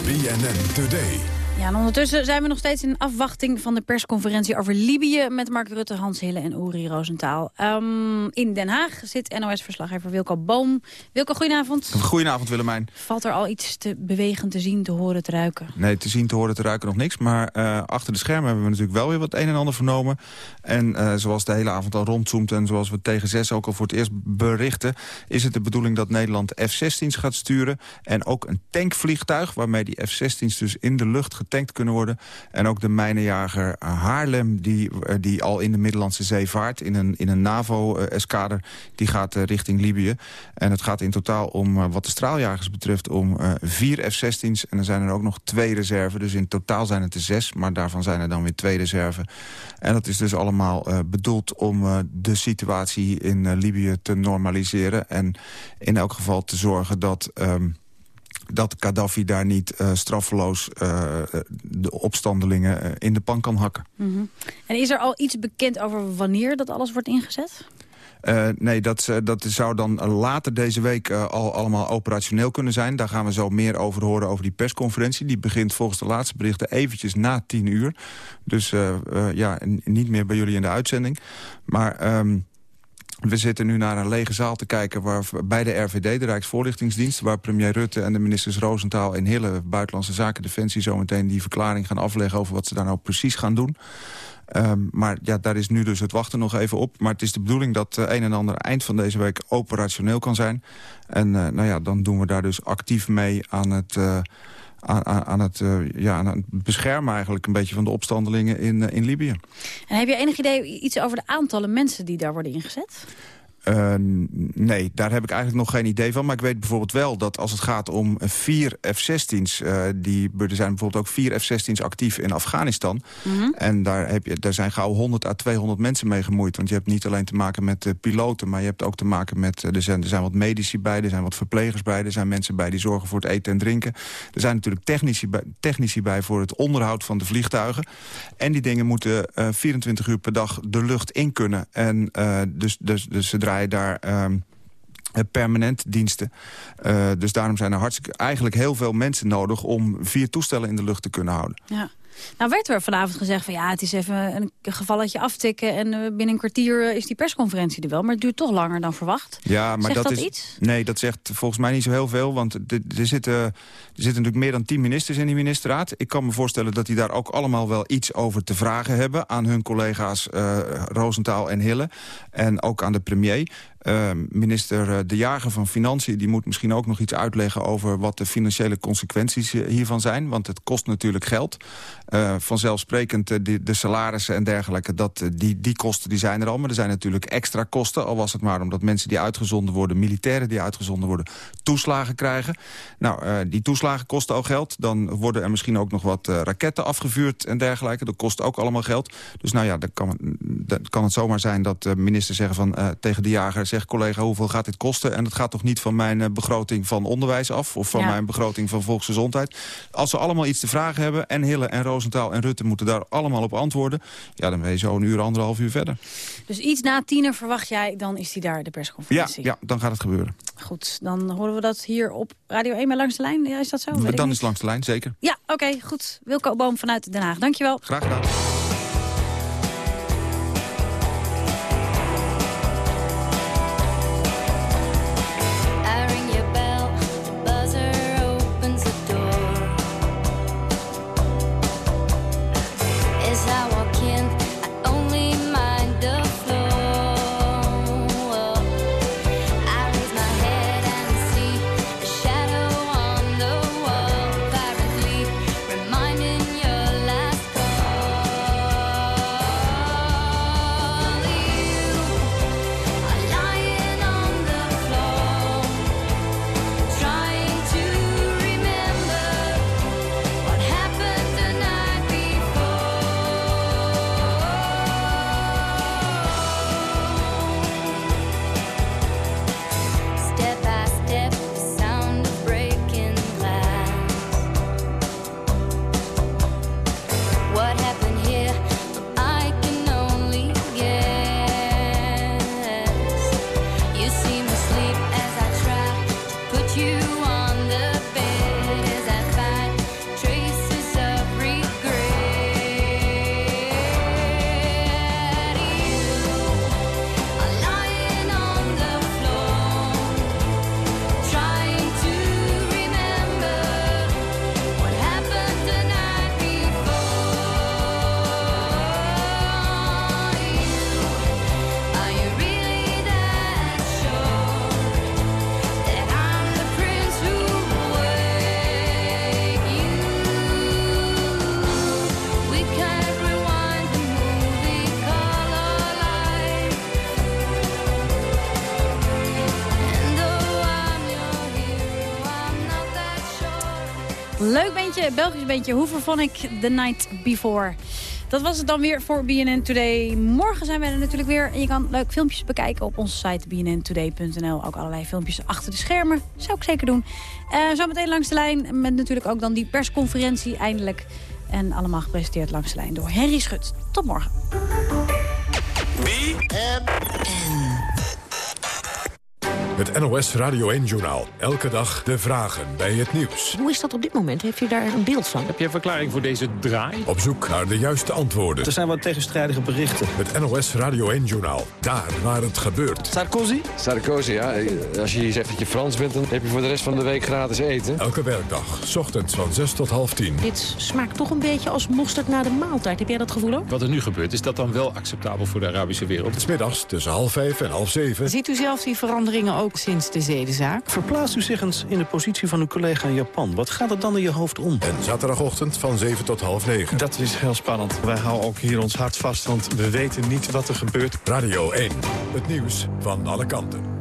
[SPEAKER 30] BNN Today.
[SPEAKER 8] Ja, en ondertussen zijn we nog steeds in afwachting van de persconferentie over Libië... met Mark Rutte, Hans Hille en Uri Rosenthal. Ehm, in Den Haag zit NOS-verslaggever Wilco Boom. Wilco, goedenavond.
[SPEAKER 39] Goedenavond Willemijn.
[SPEAKER 8] Valt er al iets te bewegen, te zien, te horen, te ruiken?
[SPEAKER 39] Nee, te zien, te horen, te ruiken nog niks. Maar eh, achter de schermen hebben we natuurlijk wel weer wat een en ander vernomen. En eh, zoals de hele avond al rondzoomt en zoals we tegen zes ook al voor het eerst berichten... is het de bedoeling dat Nederland F-16's gaat sturen. En ook een tankvliegtuig waarmee die F-16's dus in de lucht getankt kunnen worden. En ook de mijnenjager Haarlem, die, eh, die al in de Middellandse Zee vaart... in een, in een NAVO-eskader, die gaat eh, richting Libië. En het gaat in totaal om, eh, wat de straaljagers betreft, om vier F-16's. En dan zijn er ook nog twee reserven. Dus in totaal zijn het er zes, maar daarvan zijn er dan weer twee reserven. En dat is dus allemaal bedoeld om de situatie in Libië te normaliseren. En in elk geval te zorgen dat... ehm, dat Gaddafi daar niet eh, straffeloos eh, de opstandelingen eh, in de pan kan hakken.
[SPEAKER 8] Mhm. En is er al iets bekend over wanneer dat alles wordt ingezet?
[SPEAKER 39] Nee, dat, dat zou dan later deze week al allemaal operationeel kunnen zijn. Daar gaan we zo meer over horen over die persconferentie. Die begint volgens de laatste berichten eventjes na tien uur. Dus ja, niet meer bij jullie in de uitzending. Maar... ehm, we zitten nu naar een lege zaal te kijken waar, bij de RVD, de Rijksvoorlichtingsdienst... waar premier Rutte en de ministers Roosentaal en Hille... Buitenlandse Zaken, Defensie zometeen die verklaring gaan afleggen... over wat ze daar nou precies gaan doen. Ehm, maar ja, daar is nu dus het wachten nog even op. Maar het is de bedoeling dat eh, een en ander eind van deze week operationeel kan zijn. En eh, nou ja, dan doen we daar dus actief mee aan het... eh, aan, aan, het, eh, ja, aan het beschermen eigenlijk een beetje van de opstandelingen in, eh, in Libië.
[SPEAKER 8] En heb je enig idee iets over de aantallen mensen die daar worden ingezet?
[SPEAKER 39] Uh, nee, daar heb ik eigenlijk nog geen idee van. Maar ik weet bijvoorbeeld wel dat als het gaat om vier F-16's... Uh, die, er zijn bijvoorbeeld ook vier F-16's actief in Afghanistan.
[SPEAKER 8] Mhm.
[SPEAKER 39] Mm -hmm. En daar, heb je, daar zijn gauw 100 à 200 mensen mee gemoeid. Want je hebt niet alleen te maken met uh, piloten... maar je hebt ook te maken met... er, zijn, er zijn wat medici bij, er zijn wat verplegers bij... er zijn mensen bij die zorgen voor het eten en drinken. Er zijn natuurlijk technici bij, technici bij voor het onderhoud van de vliegtuigen. En die dingen moeten 24 uur per dag de lucht in kunnen. En dus, dus, dus ze daar... Um, permanent diensten. Uh, dus daarom zijn er hartstikke, eigenlijk heel veel mensen nodig... om vier toestellen in de lucht te kunnen houden.
[SPEAKER 8] Ja. Nou werd er vanavond gezegd van ja, het is even een gevalletje aftikken... en uh, binnen een kwartier is die persconferentie er wel. Maar het duurt toch langer dan verwacht.
[SPEAKER 39] Ja, maar
[SPEAKER 8] zegt
[SPEAKER 39] dat,
[SPEAKER 8] dat
[SPEAKER 39] is,
[SPEAKER 8] iets?
[SPEAKER 39] Nee, dat zegt volgens mij niet zo heel veel. Want er zitten, er zitten natuurlijk meer dan tien ministers in die ministerraad. Ik kan me voorstellen dat die daar ook allemaal wel iets over te vragen hebben... aan hun collega's uh, Roosentaal en Hille. En ook aan de premier.
[SPEAKER 32] Uh, minister De Jager van Financiën die moet misschien ook nog iets uitleggen... over wat de financiële consequenties hiervan zijn. Want het kost natuurlijk geld. Uh, vanzelfsprekend de, de, salarissen en dergelijke, dat, die, die kosten die zijn er al. Maar er zijn natuurlijk extra kosten. Al was het maar omdat mensen die uitgezonden worden... militairen die uitgezonden worden, toeslagen krijgen. Nou, die toeslagen kosten al geld. Dan worden er misschien ook nog wat raketten afgevuurd en dergelijke. Dat kost ook allemaal geld. Dus nou ja, dan kan, kan het zomaar zijn dat de minister zeggen van, tegen de jager... zeg collega, hoeveel gaat dit kosten? En dat gaat toch niet van mijn begroting van onderwijs af... of van ja. mijn begroting van volksgezondheid. Als ze allemaal iets te vragen hebben en Hille en Roosentaal en Rutte moeten daar allemaal op antwoorden... ja, dan ben je zo een uur, anderhalf uur verder.
[SPEAKER 8] Dus iets na tiener verwacht jij, dan is hij daar, de persconferentie?
[SPEAKER 32] Ja, ja, dan gaat het gebeuren.
[SPEAKER 8] Goed, dan horen we dat hier op Radio 1 bij Langs de Lijn. Ja, is dat zo?
[SPEAKER 32] Maar dan is het Langs de Lijn, zeker.
[SPEAKER 8] Ja, oké, okay, goed. Wilco Boom vanuit Den Haag, dankjewel.
[SPEAKER 32] Graag gedaan.
[SPEAKER 8] Belgisch bandje. Hoe vond ik The Night Before? Dat was het dan weer voor BNN Today. Morgen zijn we er natuurlijk weer. En je kan leuk filmpjes bekijken op onze site bnntoday.nl. Ook allerlei filmpjes achter de schermen. Zou ik zeker doen. Uh, zometeen langs de lijn met natuurlijk ook dan die persconferentie eindelijk. En allemaal gepresenteerd langs de lijn door Henry Schut. Tot morgen.
[SPEAKER 6] Het NOS Radio 1-journaal. Elke dag de vragen bij het nieuws.
[SPEAKER 40] Hoe is dat op dit moment? Heeft u daar een beeld van?
[SPEAKER 41] Heb je een verklaring voor deze draai?
[SPEAKER 6] Op zoek naar de juiste antwoorden.
[SPEAKER 41] Er zijn wat tegenstrijdige berichten.
[SPEAKER 6] Het NOS Radio 1-journaal. Daar waar het gebeurt.
[SPEAKER 41] Sarkozy?
[SPEAKER 42] Sarkozy, ja. Als je hier zegt dat je Frans bent, dan heb je voor de rest van de week gratis eten.
[SPEAKER 6] Elke werkdag, ochtends van 6 tot half 10.
[SPEAKER 40] Dit smaakt toch een beetje als mosterd na de maaltijd. Heb jij dat gevoel ook?
[SPEAKER 41] Wat er nu gebeurt, is dat dan wel acceptabel voor de Arabische wereld?
[SPEAKER 6] Smiddags tussen half 5 en half 7.
[SPEAKER 40] Ziet u zelf die veranderingen ook sinds de zedenzaak?
[SPEAKER 41] Verplaatst u zich eens in de positie van uw collega in Japan. Wat gaat er dan in je hoofd om?
[SPEAKER 6] En zaterdagochtend van 7 tot half 9.
[SPEAKER 41] Dat is heel spannend. Wij houden ook hier ons hart vast, want we weten niet wat er gebeurt.
[SPEAKER 6] Radio 1, het nieuws van alle kanten.